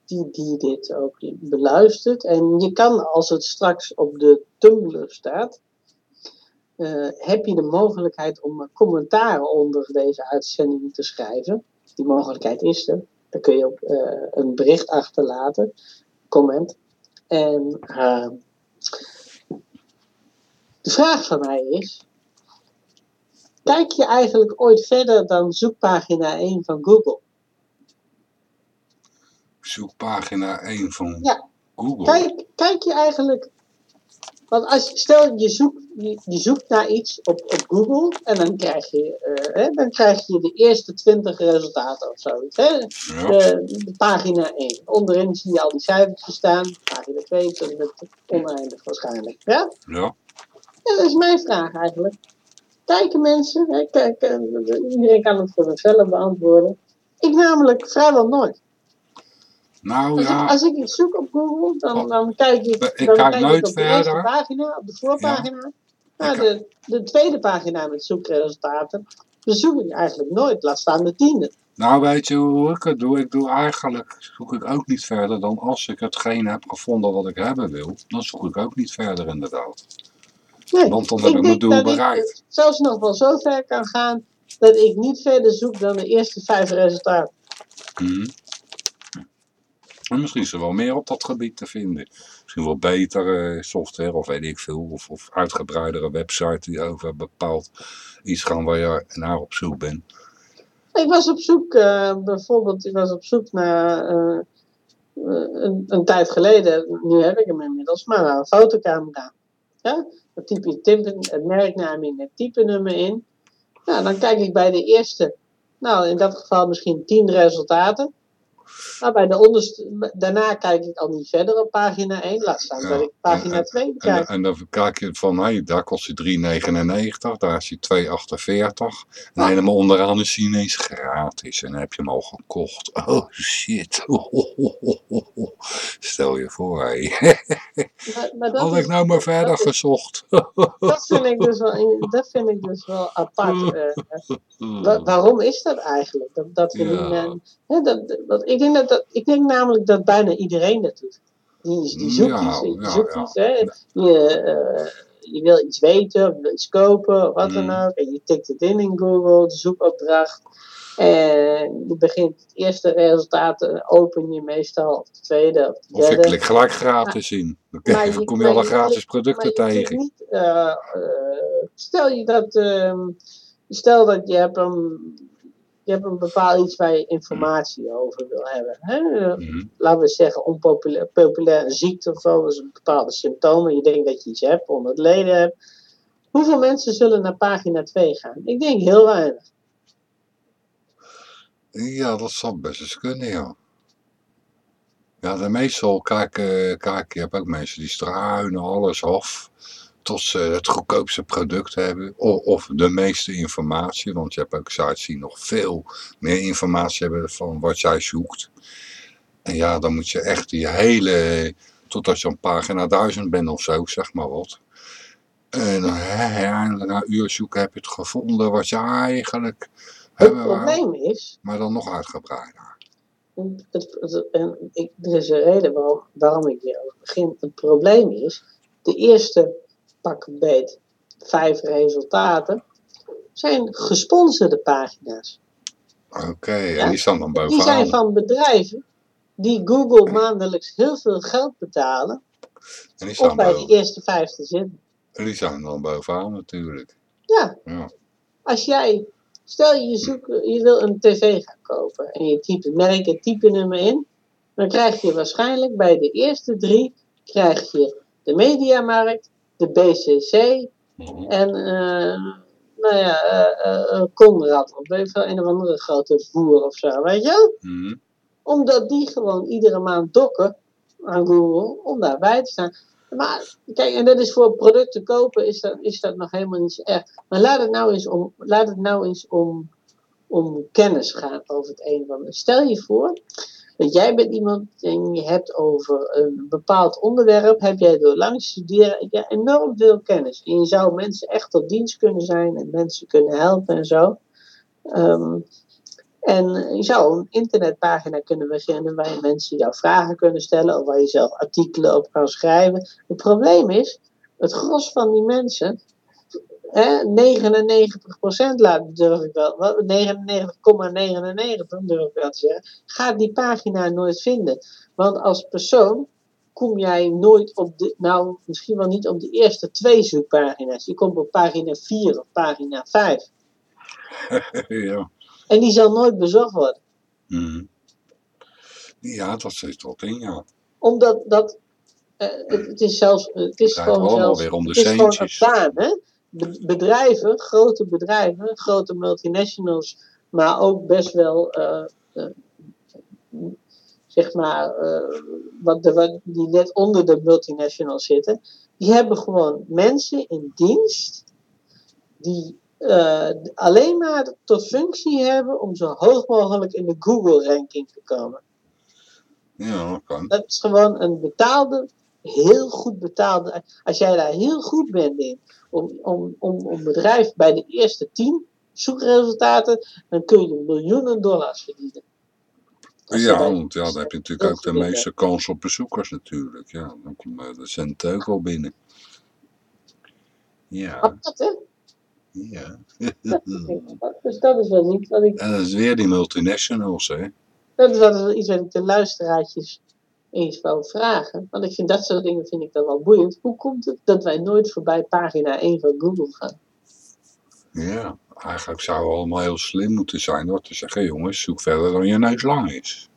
die, die dit ook beluistert. En je kan, als het straks op de Tumblr staat, eh, heb je de mogelijkheid om commentaren onder deze uitzending te schrijven. Die mogelijkheid is er. Dan kun je op, eh, een bericht achterlaten, comment. En eh, de vraag van mij is: kijk je eigenlijk ooit verder dan zoekpagina 1 van Google? Zoekpagina 1 van Ja. Google. Kijk, kijk je eigenlijk. Want als stel je zoekt, je, je zoekt naar iets op, op Google en dan krijg, je, eh, hè, dan krijg je de eerste 20 resultaten of zoiets. Hè? Ja, De, de pagina 1. Onderin zie je al die cijfertjes staan. Pagina 2 tot en met oneindig waarschijnlijk. Ja? ja. Ja, dat is mijn vraag eigenlijk. Kijken mensen, hè, kijk, iedereen kan het voor zichzelf beantwoorden. Ik namelijk vrijwel nooit. Nou Als, ik, ja, als ik iets zoek op Google, dan, dan kijk ik, Ik dan kijk kijk nooit op de eerste pagina, op de voorpagina. Naar Ik- de, de tweede pagina met zoekresultaten. Dan zoek ik eigenlijk nooit, laat staan de tiende. nou weet je hoe ik het doe? Ik doe eigenlijk, zoek ik ook niet verder dan als ik hetgeen heb gevonden wat ik hebben wil. Dan zoek ik ook niet verder inderdaad. Nee, Want dan heb ik mijn denk doel dat ik bereikt. zelfs nog wel zo ver kan gaan dat ik niet verder zoek dan de eerste vijf resultaten. Mhm. En misschien is er wel meer op dat gebied te vinden. Misschien wel betere software of weet ik veel. Of, of uitgebreidere website die over bepaald iets gaan waar je naar op zoek bent. Ik was op zoek, eh, bijvoorbeeld, ik was op zoek naar eh, eh, een, tijd geleden, nu heb ik hem inmiddels, maar een fotocamera. Ja? Dan typ je type, het merknaam in, het typenummer in. Nou, dan kijk ik bij de eerste, nou in dat geval misschien 10 resultaten. Nou, bij de onderste, daarna kijk ik al niet verder op pagina 1, laat staan Ja, dat ik pagina en- 2 En, bekijk. en dan kijk je van, hé, daar kost hij 3,99, daar is hij 2,48. En Ah. helemaal onderaan is hij ineens gratis. En dan heb je hem al gekocht. Oh shit. Stel je voor, hé. Maar, maar dat Had is- ik nou maar verder dat is- gezocht. dat vind ik dus wel, dat vind ik dus wel apart. eh. Wa- waarom is dat eigenlijk? Dat, dat we Ja. niet, hè, dat, dat, ik, denk dat, dat, ik denk namelijk dat bijna iedereen dat doet. Die, die zoekt Ja, iets, die ja, zoekt ja. iets hè. Je, eh, je wil iets weten, of je wil iets kopen, of wat dan Mm. ook. En je tikt het in in Google, de zoekopdracht. En je begint het eerste resultaat, eh, open je meestal, of de tweede, of de Of je derde. klikt gelijk gratis in. Dan Maar je- kom je alle gratis producten maar je klikt tegen. Niet, eh, stel je dat, ehm, stel dat je hebt een, je hebt een bepaald iets waar je informatie over wil hebben. Hè? Eh, Mhm. Laten we zeggen, onpopulair populaire ziekte of zo, dus bepaalde symptomen. Je denkt dat je iets hebt, onder het leden hebt. Hoeveel mensen zullen naar pagina 2 gaan? Ik denk heel weinig. Ja, dat zal best eens kunnen, ja. Ja, de meestal kijken, kijk, je hebt ook mensen die struinen alles af tot ze het goedkoopste product hebben. Of, of de meeste informatie, want je hebt ook sites die nog veel meer informatie hebben van wat jij zoekt. En ja, dan moet je echt die hele, totdat je op pagina 1000 bent of zo, zeg maar wat. En na een uur zoeken heb je het gevonden wat je eigenlijk Het probleem is, Maar dan nog uitgebreider. Het, het- en ik, er is een reden waarom, waarom ik over begin. Het probleem is, de eerste pak een beet vijf resultaten zijn gesponsorde pagina's. Oké, en Ja. die staan dan Die bovenaan. zijn van bedrijven die Google maandelijks heel veel geld betalen En die om staan, bij boven, die eerste vijf te zitten. en die staan dan bovenaan natuurlijk. Ja, Ja. als jij, stel je, zoekt, je wil een tv gaan kopen en je typt het merk en typenummer in, dan krijg je waarschijnlijk bij de eerste drie, krijg je de Mediamarkt, de BCC Mhm. en, eh, nou ja, eh, eh, Conrad, of weet je een of andere grote voer of zo, weet je wel? Mhm. Omdat die gewoon iedere maand dokken aan Google om daarbij te staan. Maar kijk, en dat is voor producten kopen is dat, is dat nog helemaal niet erg. Maar laat het nou eens om, laat het nou eens om, om kennis gaan over het een of ander. Stel je voor dat jij bent iemand en je hebt over een bepaald onderwerp, heb jij door lang studeren jij enorm veel kennis. En je zou mensen echt tot dienst kunnen zijn en mensen kunnen helpen en zo. Ehm, en je zou een internetpagina kunnen beginnen waar je mensen jouw vragen kunnen stellen of waar je zelf artikelen op kan schrijven. Het probleem is, het gros van die mensen, hè, 99% laat, durf ik wel, wat, 99,99 durf ik wel te zeggen, gaat die pagina nooit vinden. Want als persoon kom jij nooit op de, nou misschien wel niet op de eerste twee zoekpagina's. Je komt op pagina 4 of pagina 5. ja. En die zal nooit bezocht worden. Mhm. ja, dat zit wat in, ja. Omdat dat. eh, het, het is zelfs. Het is gewoon zelfs. weer om de het is gewoon een baan, hè? Be- bedrijven, grote bedrijven, grote multinationals, maar ook best wel. eh, eh, zeg maar. eh, wat de, wat, die net onder de multinationals zitten. Die hebben gewoon mensen in dienst. die alleen maar tot functie hebben om zo hoog mogelijk in de Google-ranking te komen. Ja, dat kan. Dat is gewoon een betaalde, heel goed betaalde. Als jij daar heel goed bent in, om, om, om een bedrijf bij de eerste tien zoekresultaten, dan kun je miljoenen dollars verdienen. Als Ja, want ja, dan heb je natuurlijk ook de meeste kans op bezoekers natuurlijk. Ja, dan komen de centen ook wel binnen. Ja, Apart, hè? ja. Dus dat is wel niet wat ik. En dat is weer die multinationals, hè. Dat is wel iets wat ik de luisteraartjes eens wou vragen. Want ik vind dat soort dingen vind ik dan wel boeiend. Hoe komt het dat wij nooit voorbij pagina 1 van Google gaan? Ja, eigenlijk zou het allemaal heel slim moeten zijn door te zeggen, jongens, zoek verder dan je neus lang is.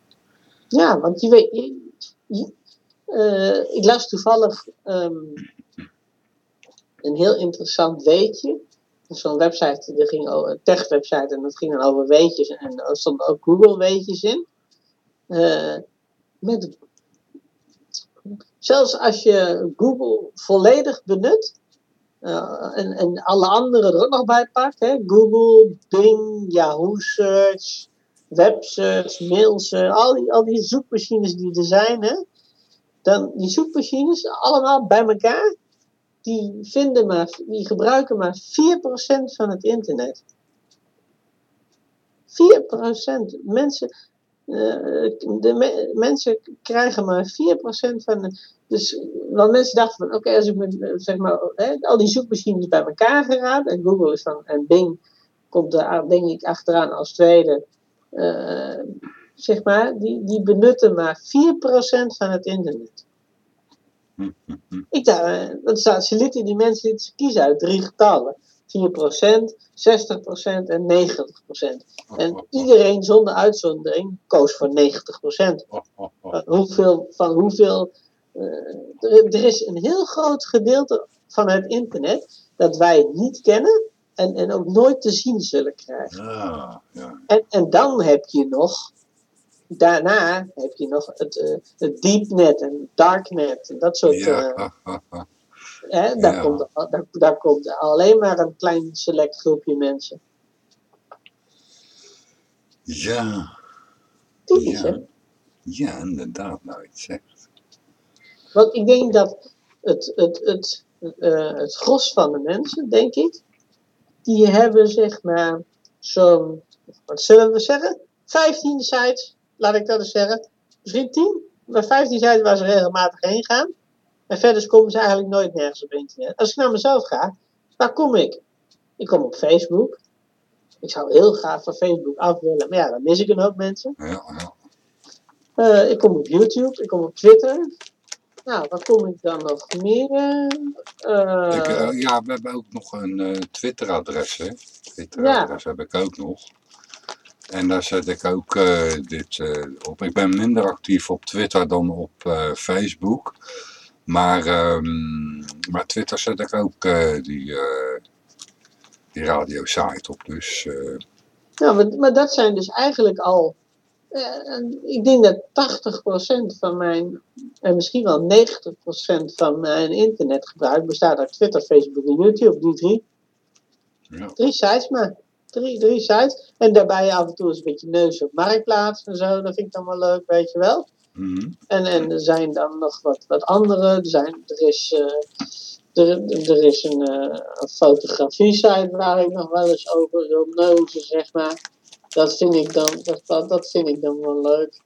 Ja, want je weet, je- je- eh, ik las toevallig ehm, een heel interessant weetje. Zo'n website, die ging over, een tech-website, en dat ging dan over weetjes. En er stonden ook Google-weetjes in. Eh, met, zelfs als je Google volledig benut, eh, en, en alle andere er ook nog bij pakt, hè, Google, Bing, Yahoo Search, websearch, mailsearch, al die, al die zoekmachines die er zijn, hè, dan die zoekmachines allemaal bij elkaar, die, vinden maar, die gebruiken maar 4% van het internet. 4%. Mensen, de me- mensen krijgen maar 4% van de. Dus, want mensen dachten van, oké, als ik met, eh, zeg maar, hè, al die zoekmachines bij elkaar geraad, en Google is dan, en Bing komt er denk ik achteraan als tweede, eh, zeg maar, die, die benutten maar 4% van het internet. Hm, hm, hm. Ik dacht, eh, dat staat, ze lieten die mensen lieten ze kiezen uit drie getallen. 4%, 60% en 90%. En iedereen zonder uitzondering koos voor 90%. Oh, oh, oh. Van hoeveel, van hoeveel eh, er, er is een heel groot gedeelte van het internet dat wij niet kennen en, en ook nooit te zien zullen krijgen. Ja, ja. En, en dan heb je nog, daarna heb je nog het, eh, het deepnet en darknet en dat soort. eh, Ja, ha. Hè, daar, Ja. komt, daar, daar komt alleen maar een klein select groepje mensen. ja, Typisch, hè? ja. Ja, inderdaad, nou iets zegt. Want ik denk dat het, het, het, eh, het gros van de mensen, denk ik, die hebben zeg maar zo'n, wat zullen we zeggen, 15 sites laat ik dat eens zeggen, misschien 10, maar 15 sites waar ze regelmatig heen gaan. En verder komen ze eigenlijk nooit nergens op internet. Als ik naar mezelf ga, waar kom ik? Ik kom op Facebook. Ik zou heel graag van Facebook af willen, maar ja, dan mis ik een hoop mensen. Ja, ja. Eh, ik kom op YouTube, ik kom op Twitter. Nou, waar kom ik dan nog meer? Eh, Ik, eh, ja, we hebben ook nog een Twitter-adres. hè. Twitter-adres heb ik ook nog. En daar zet ik ook dit op. Ik ben minder actief op Twitter dan op Facebook. Maar, ehm, maar Twitter zet ik ook eh, die, eh die radiosite op. Dus eh, Ja, maar, maar dat zijn dus eigenlijk al. ik denk dat 80% van mijn, en misschien wel 90% van mijn internetgebruik bestaat uit Twitter, Facebook en YouTube. Die drie. ja. Drie sites maar. Drie, drie sites. En daarbij af en toe eens een beetje neus op marktplaats en zo. Dat vind ik dan wel leuk, weet je wel. Mhm. En, en er zijn dan nog wat, wat andere. Er, zijn, er is, eh, er, er is een, eh, fotografie-site waar ik nog wel eens over wil neuzen, zeg maar. Dat vind ik dan, dat, dat, vind ik dan wel leuk.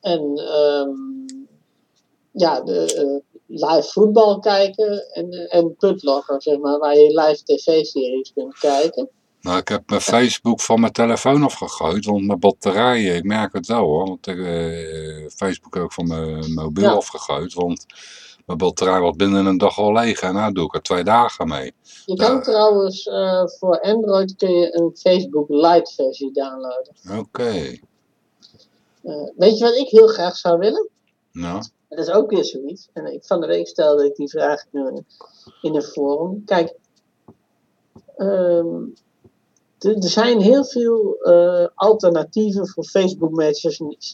En ehm, ja, de, eh, live voetbal kijken en, en Putlogger, zeg maar, waar je live tv-series kunt kijken. Nou, ik heb mijn Facebook van mijn telefoon afgegooid, want mijn batterijen, ik merk het wel hoor. Want ik, eh, Facebook ook van mijn mobiel Ja. afgegooid, want mijn batterij was binnen een dag al leeg en nou doe ik er twee dagen mee. Je kan trouwens eh, voor Android kun je een Facebook Lite versie downloaden. Oké, Eh, weet je wat ik heel graag zou willen? nou, Dat is ook weer zoiets. En ik, van de week stelde ik die vraag in een, in een forum. Kijk, ehm, er zijn heel veel eh, alternatieven voor Facebook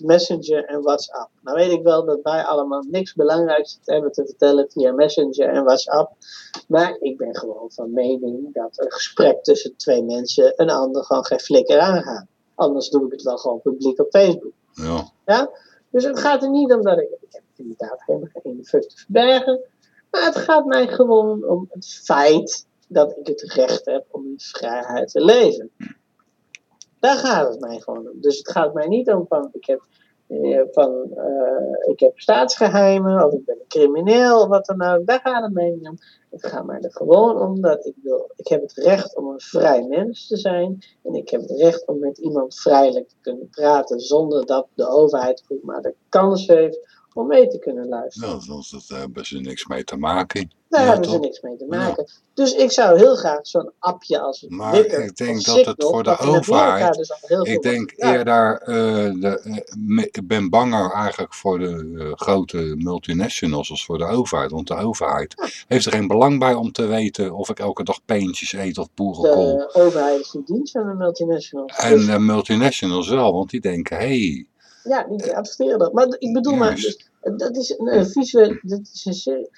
Messenger en WhatsApp. Nou weet ik wel dat wij allemaal niks belangrijks hebben te vertellen via Messenger en WhatsApp. Maar ik ben gewoon van mening dat een gesprek tussen twee mensen een ander gewoon geen flikker aangaat. Anders doe ik het wel gewoon publiek op Facebook. ja. Ja? Dus het gaat er niet om dat ik. Ik heb inderdaad helemaal geen fuck te verbergen. Maar het gaat mij gewoon om het feit dat ik het recht heb om in vrijheid te leven. Daar gaat het mij gewoon om. Dus het gaat mij niet om van ik heb, eh, van, eh, ik heb staatsgeheimen of ik ben een crimineel of wat dan ook. Daar gaat het mij niet om. Het gaat mij er gewoon om dat ik wil. Ik heb het recht om een vrij mens te zijn. En ik heb het recht om met iemand vrijelijk te kunnen praten zonder dat de overheid ook maar de kans heeft om mee te kunnen luisteren. Nou, dat hebben ze niks mee te maken. Daar Ja, hebben ze niks mee te maken. Dus ik zou heel graag zo'n appje als Maar ik denk dat het voor de overheid- dus Ik denk. Ja, eerder, eh, de, eh, ik ben banger eigenlijk voor de eh, grote multinationals als voor de overheid. Want de overheid heeft er geen belang bij om te weten of ik elke dag peentjes eet of boerenkool. De overheid is in dienst van de multinationals. En de multinationals wel, want die denken, hé, hey, ja, die adverteren dat. Maar ik bedoel maar, dus, dat is een, een visueel. Dat is een, serie.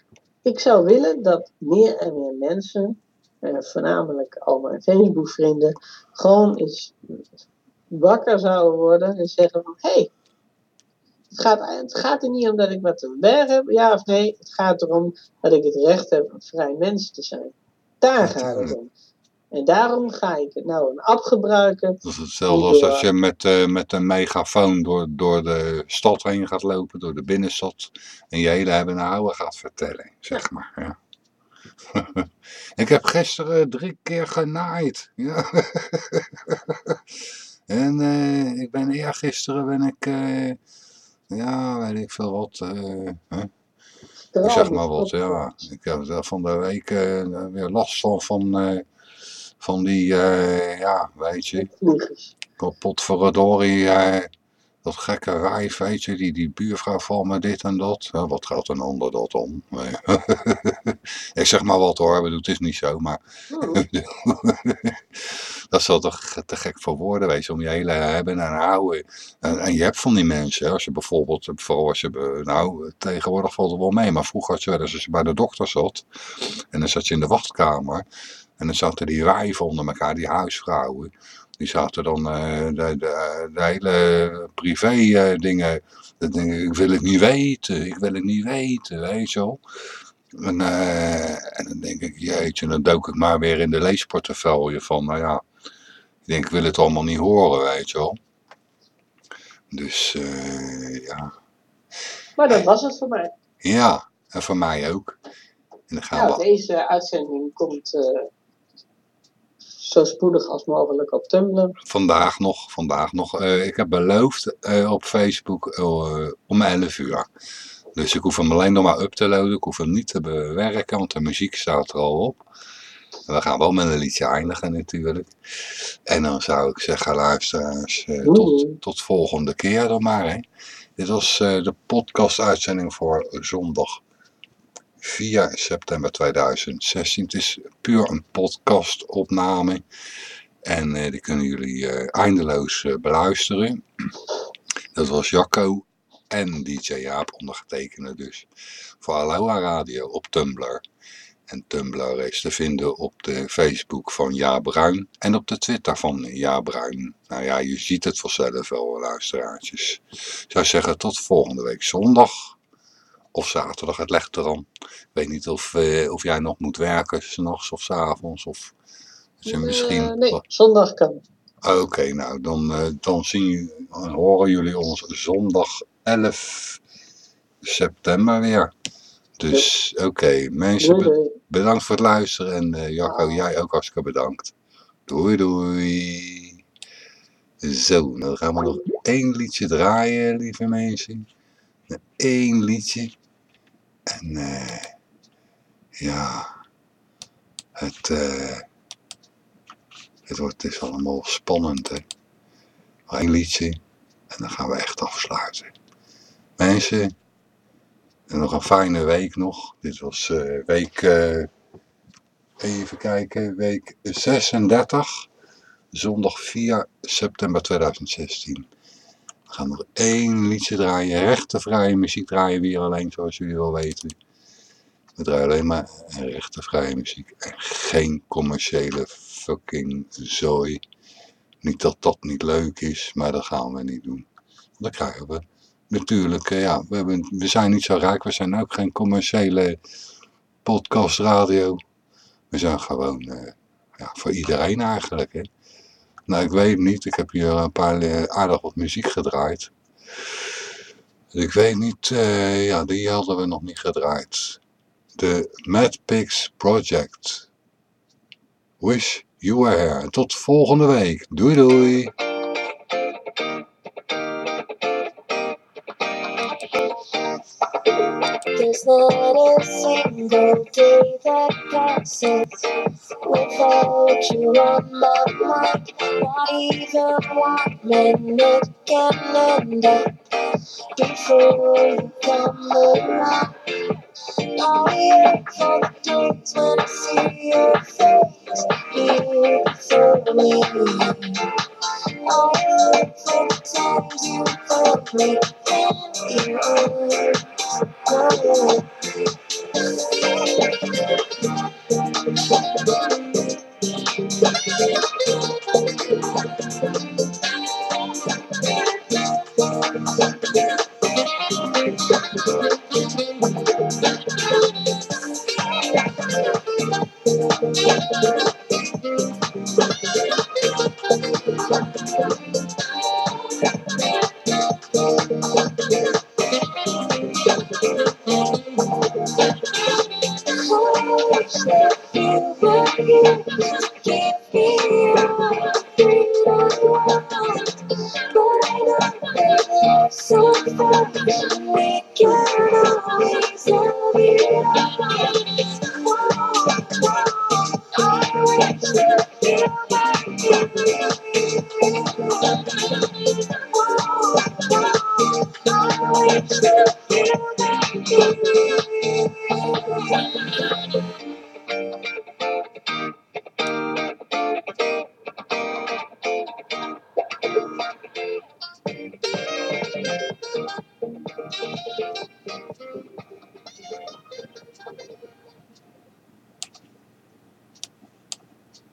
ik zou willen dat meer en meer mensen, eh, voornamelijk al mijn Facebook-vrienden, gewoon eens wakker zouden worden en zeggen van, hé, hey, het gaat, het gaat er niet om dat ik wat te verbergen heb, ja of nee. Het gaat erom dat ik het recht heb een vrij mens te zijn. Daar gaat het om. En daarom ga ik nou een app gebruiken. dat is hetzelfde als als je met, eh, met een megafoon door, door de stad heen gaat lopen, door de binnenstad, en je hele hebben en houden gaat vertellen, zeg maar. Ja. ik heb gisteren drie keer genaaid. Ja. en eh, ik ben eergisteren ben ik, eh, ja, weet ik veel wat? Ik zeg maar wat, ja. Ik heb er van de week weer last van, van, van die, eh, ja, weet je, potverdorie, eh dat gekke wijf, weet je, die, die buurvrouw van me dit en dat. Wat gaat een ander dat om? Ik zeg maar wat hoor, bedoel, het is niet zo, maar Hmm. dat is wel toch te gek voor woorden, weet je, om je hele hebben en houden. En, en je hebt van die mensen, als je bijvoorbeeld, vooral als je, eh, nou, tegenwoordig valt het wel mee, maar vroeger had je wel eens als je bij de dokter zat, en dan zat je in de wachtkamer, en dan zaten die wijven onder elkaar, die huisvrouwen, die zaten dan eh, de, de, de hele privé eh, dingen, dan denk ik, ik wil het niet weten, ik wil het niet weten, weet je wel. En, eh, en dan denk ik, jeetje, dan dook ik maar weer in de leesportefeuille van, nou ja, ik denk, ik wil het allemaal niet horen, weet je wel. Dus ja. Maar dat was het voor mij. ja, en voor mij ook. En dan gaan Ja, we deze uitzending komt zo spoedig als mogelijk op Tumblr. vandaag nog, vandaag nog. eh, ik heb beloofd eh, op Facebook eh, om 11 uur. Dus ik hoef hem alleen nog maar up te loaden. Ik hoef hem niet te bewerken, want de muziek staat er al op. En we gaan wel met een liedje eindigen natuurlijk. En dan zou ik zeggen, luisteraars, tot, tot volgende keer dan maar. Hè. Dit was de podcast-uitzending voor zondag 4 september 2016. Het is puur een podcast-opname. En eh, die kunnen jullie eh, eindeloos eh, beluisteren. Dat was Jacco en DJ Jaap, ondergetekende dus. Voor Aloha Radio op Tumblr. En Tumblr is te vinden op de Facebook van Ja Bruin en op de Twitter van Ja Bruin. Nou ja, je ziet het vanzelf wel, luisteraartjes. Ik zou zeggen, tot volgende week zondag of zaterdag. Het legt eraan. Ik weet niet of, eh, of jij nog moet werken, s'nachts of s avonds. Of misschien... Eh, nee, zondag kan. Oké, nou, dan, eh, dan zien horen jullie ons zondag 11 september weer. Dus oké, mensen, Doei, be- doei. bedankt voor het luisteren. En eh, Jacco, jij ook hartstikke bedankt. Doei, doei. Zo, dan gaan we nog één liedje draaien, lieve mensen. Eén liedje. En eh, ja, het, eh, het wordt dus allemaal spannend, hè. Nog liedje en dan gaan we echt afsluiten. Mensen, en nog een fijne week nog. Dit was eh, week, eh, even kijken, week 36, zondag 4 september 2016. We gaan nog één liedje draaien, rechtenvrije muziek draaien we hier alleen, zoals jullie wel weten. We draaien alleen maar rechtenvrije muziek en geen commerciële fucking zooi. Niet dat dat niet leuk is, maar dat gaan we niet doen. Dat krijgen we. Natuurlijk, eh, ja, we, hebben, we zijn niet zo rijk. We zijn ook geen commerciële podcastradio. We zijn gewoon eh, ja, voor iedereen eigenlijk. Hè. Nou, ik weet niet. Ik heb hier een paar aardig wat muziek gedraaid. Ik weet niet, eh, ja, die hadden we nog niet gedraaid. De Mad Pigs Project. Wish you were here. Tot volgende week. Doei doei. There's not a single day that passes without you on my mind. Not even one minute can end up before you come around. I yearn for the days when I see your face beautifully. I look for the times you hold me in your arms. Oh, I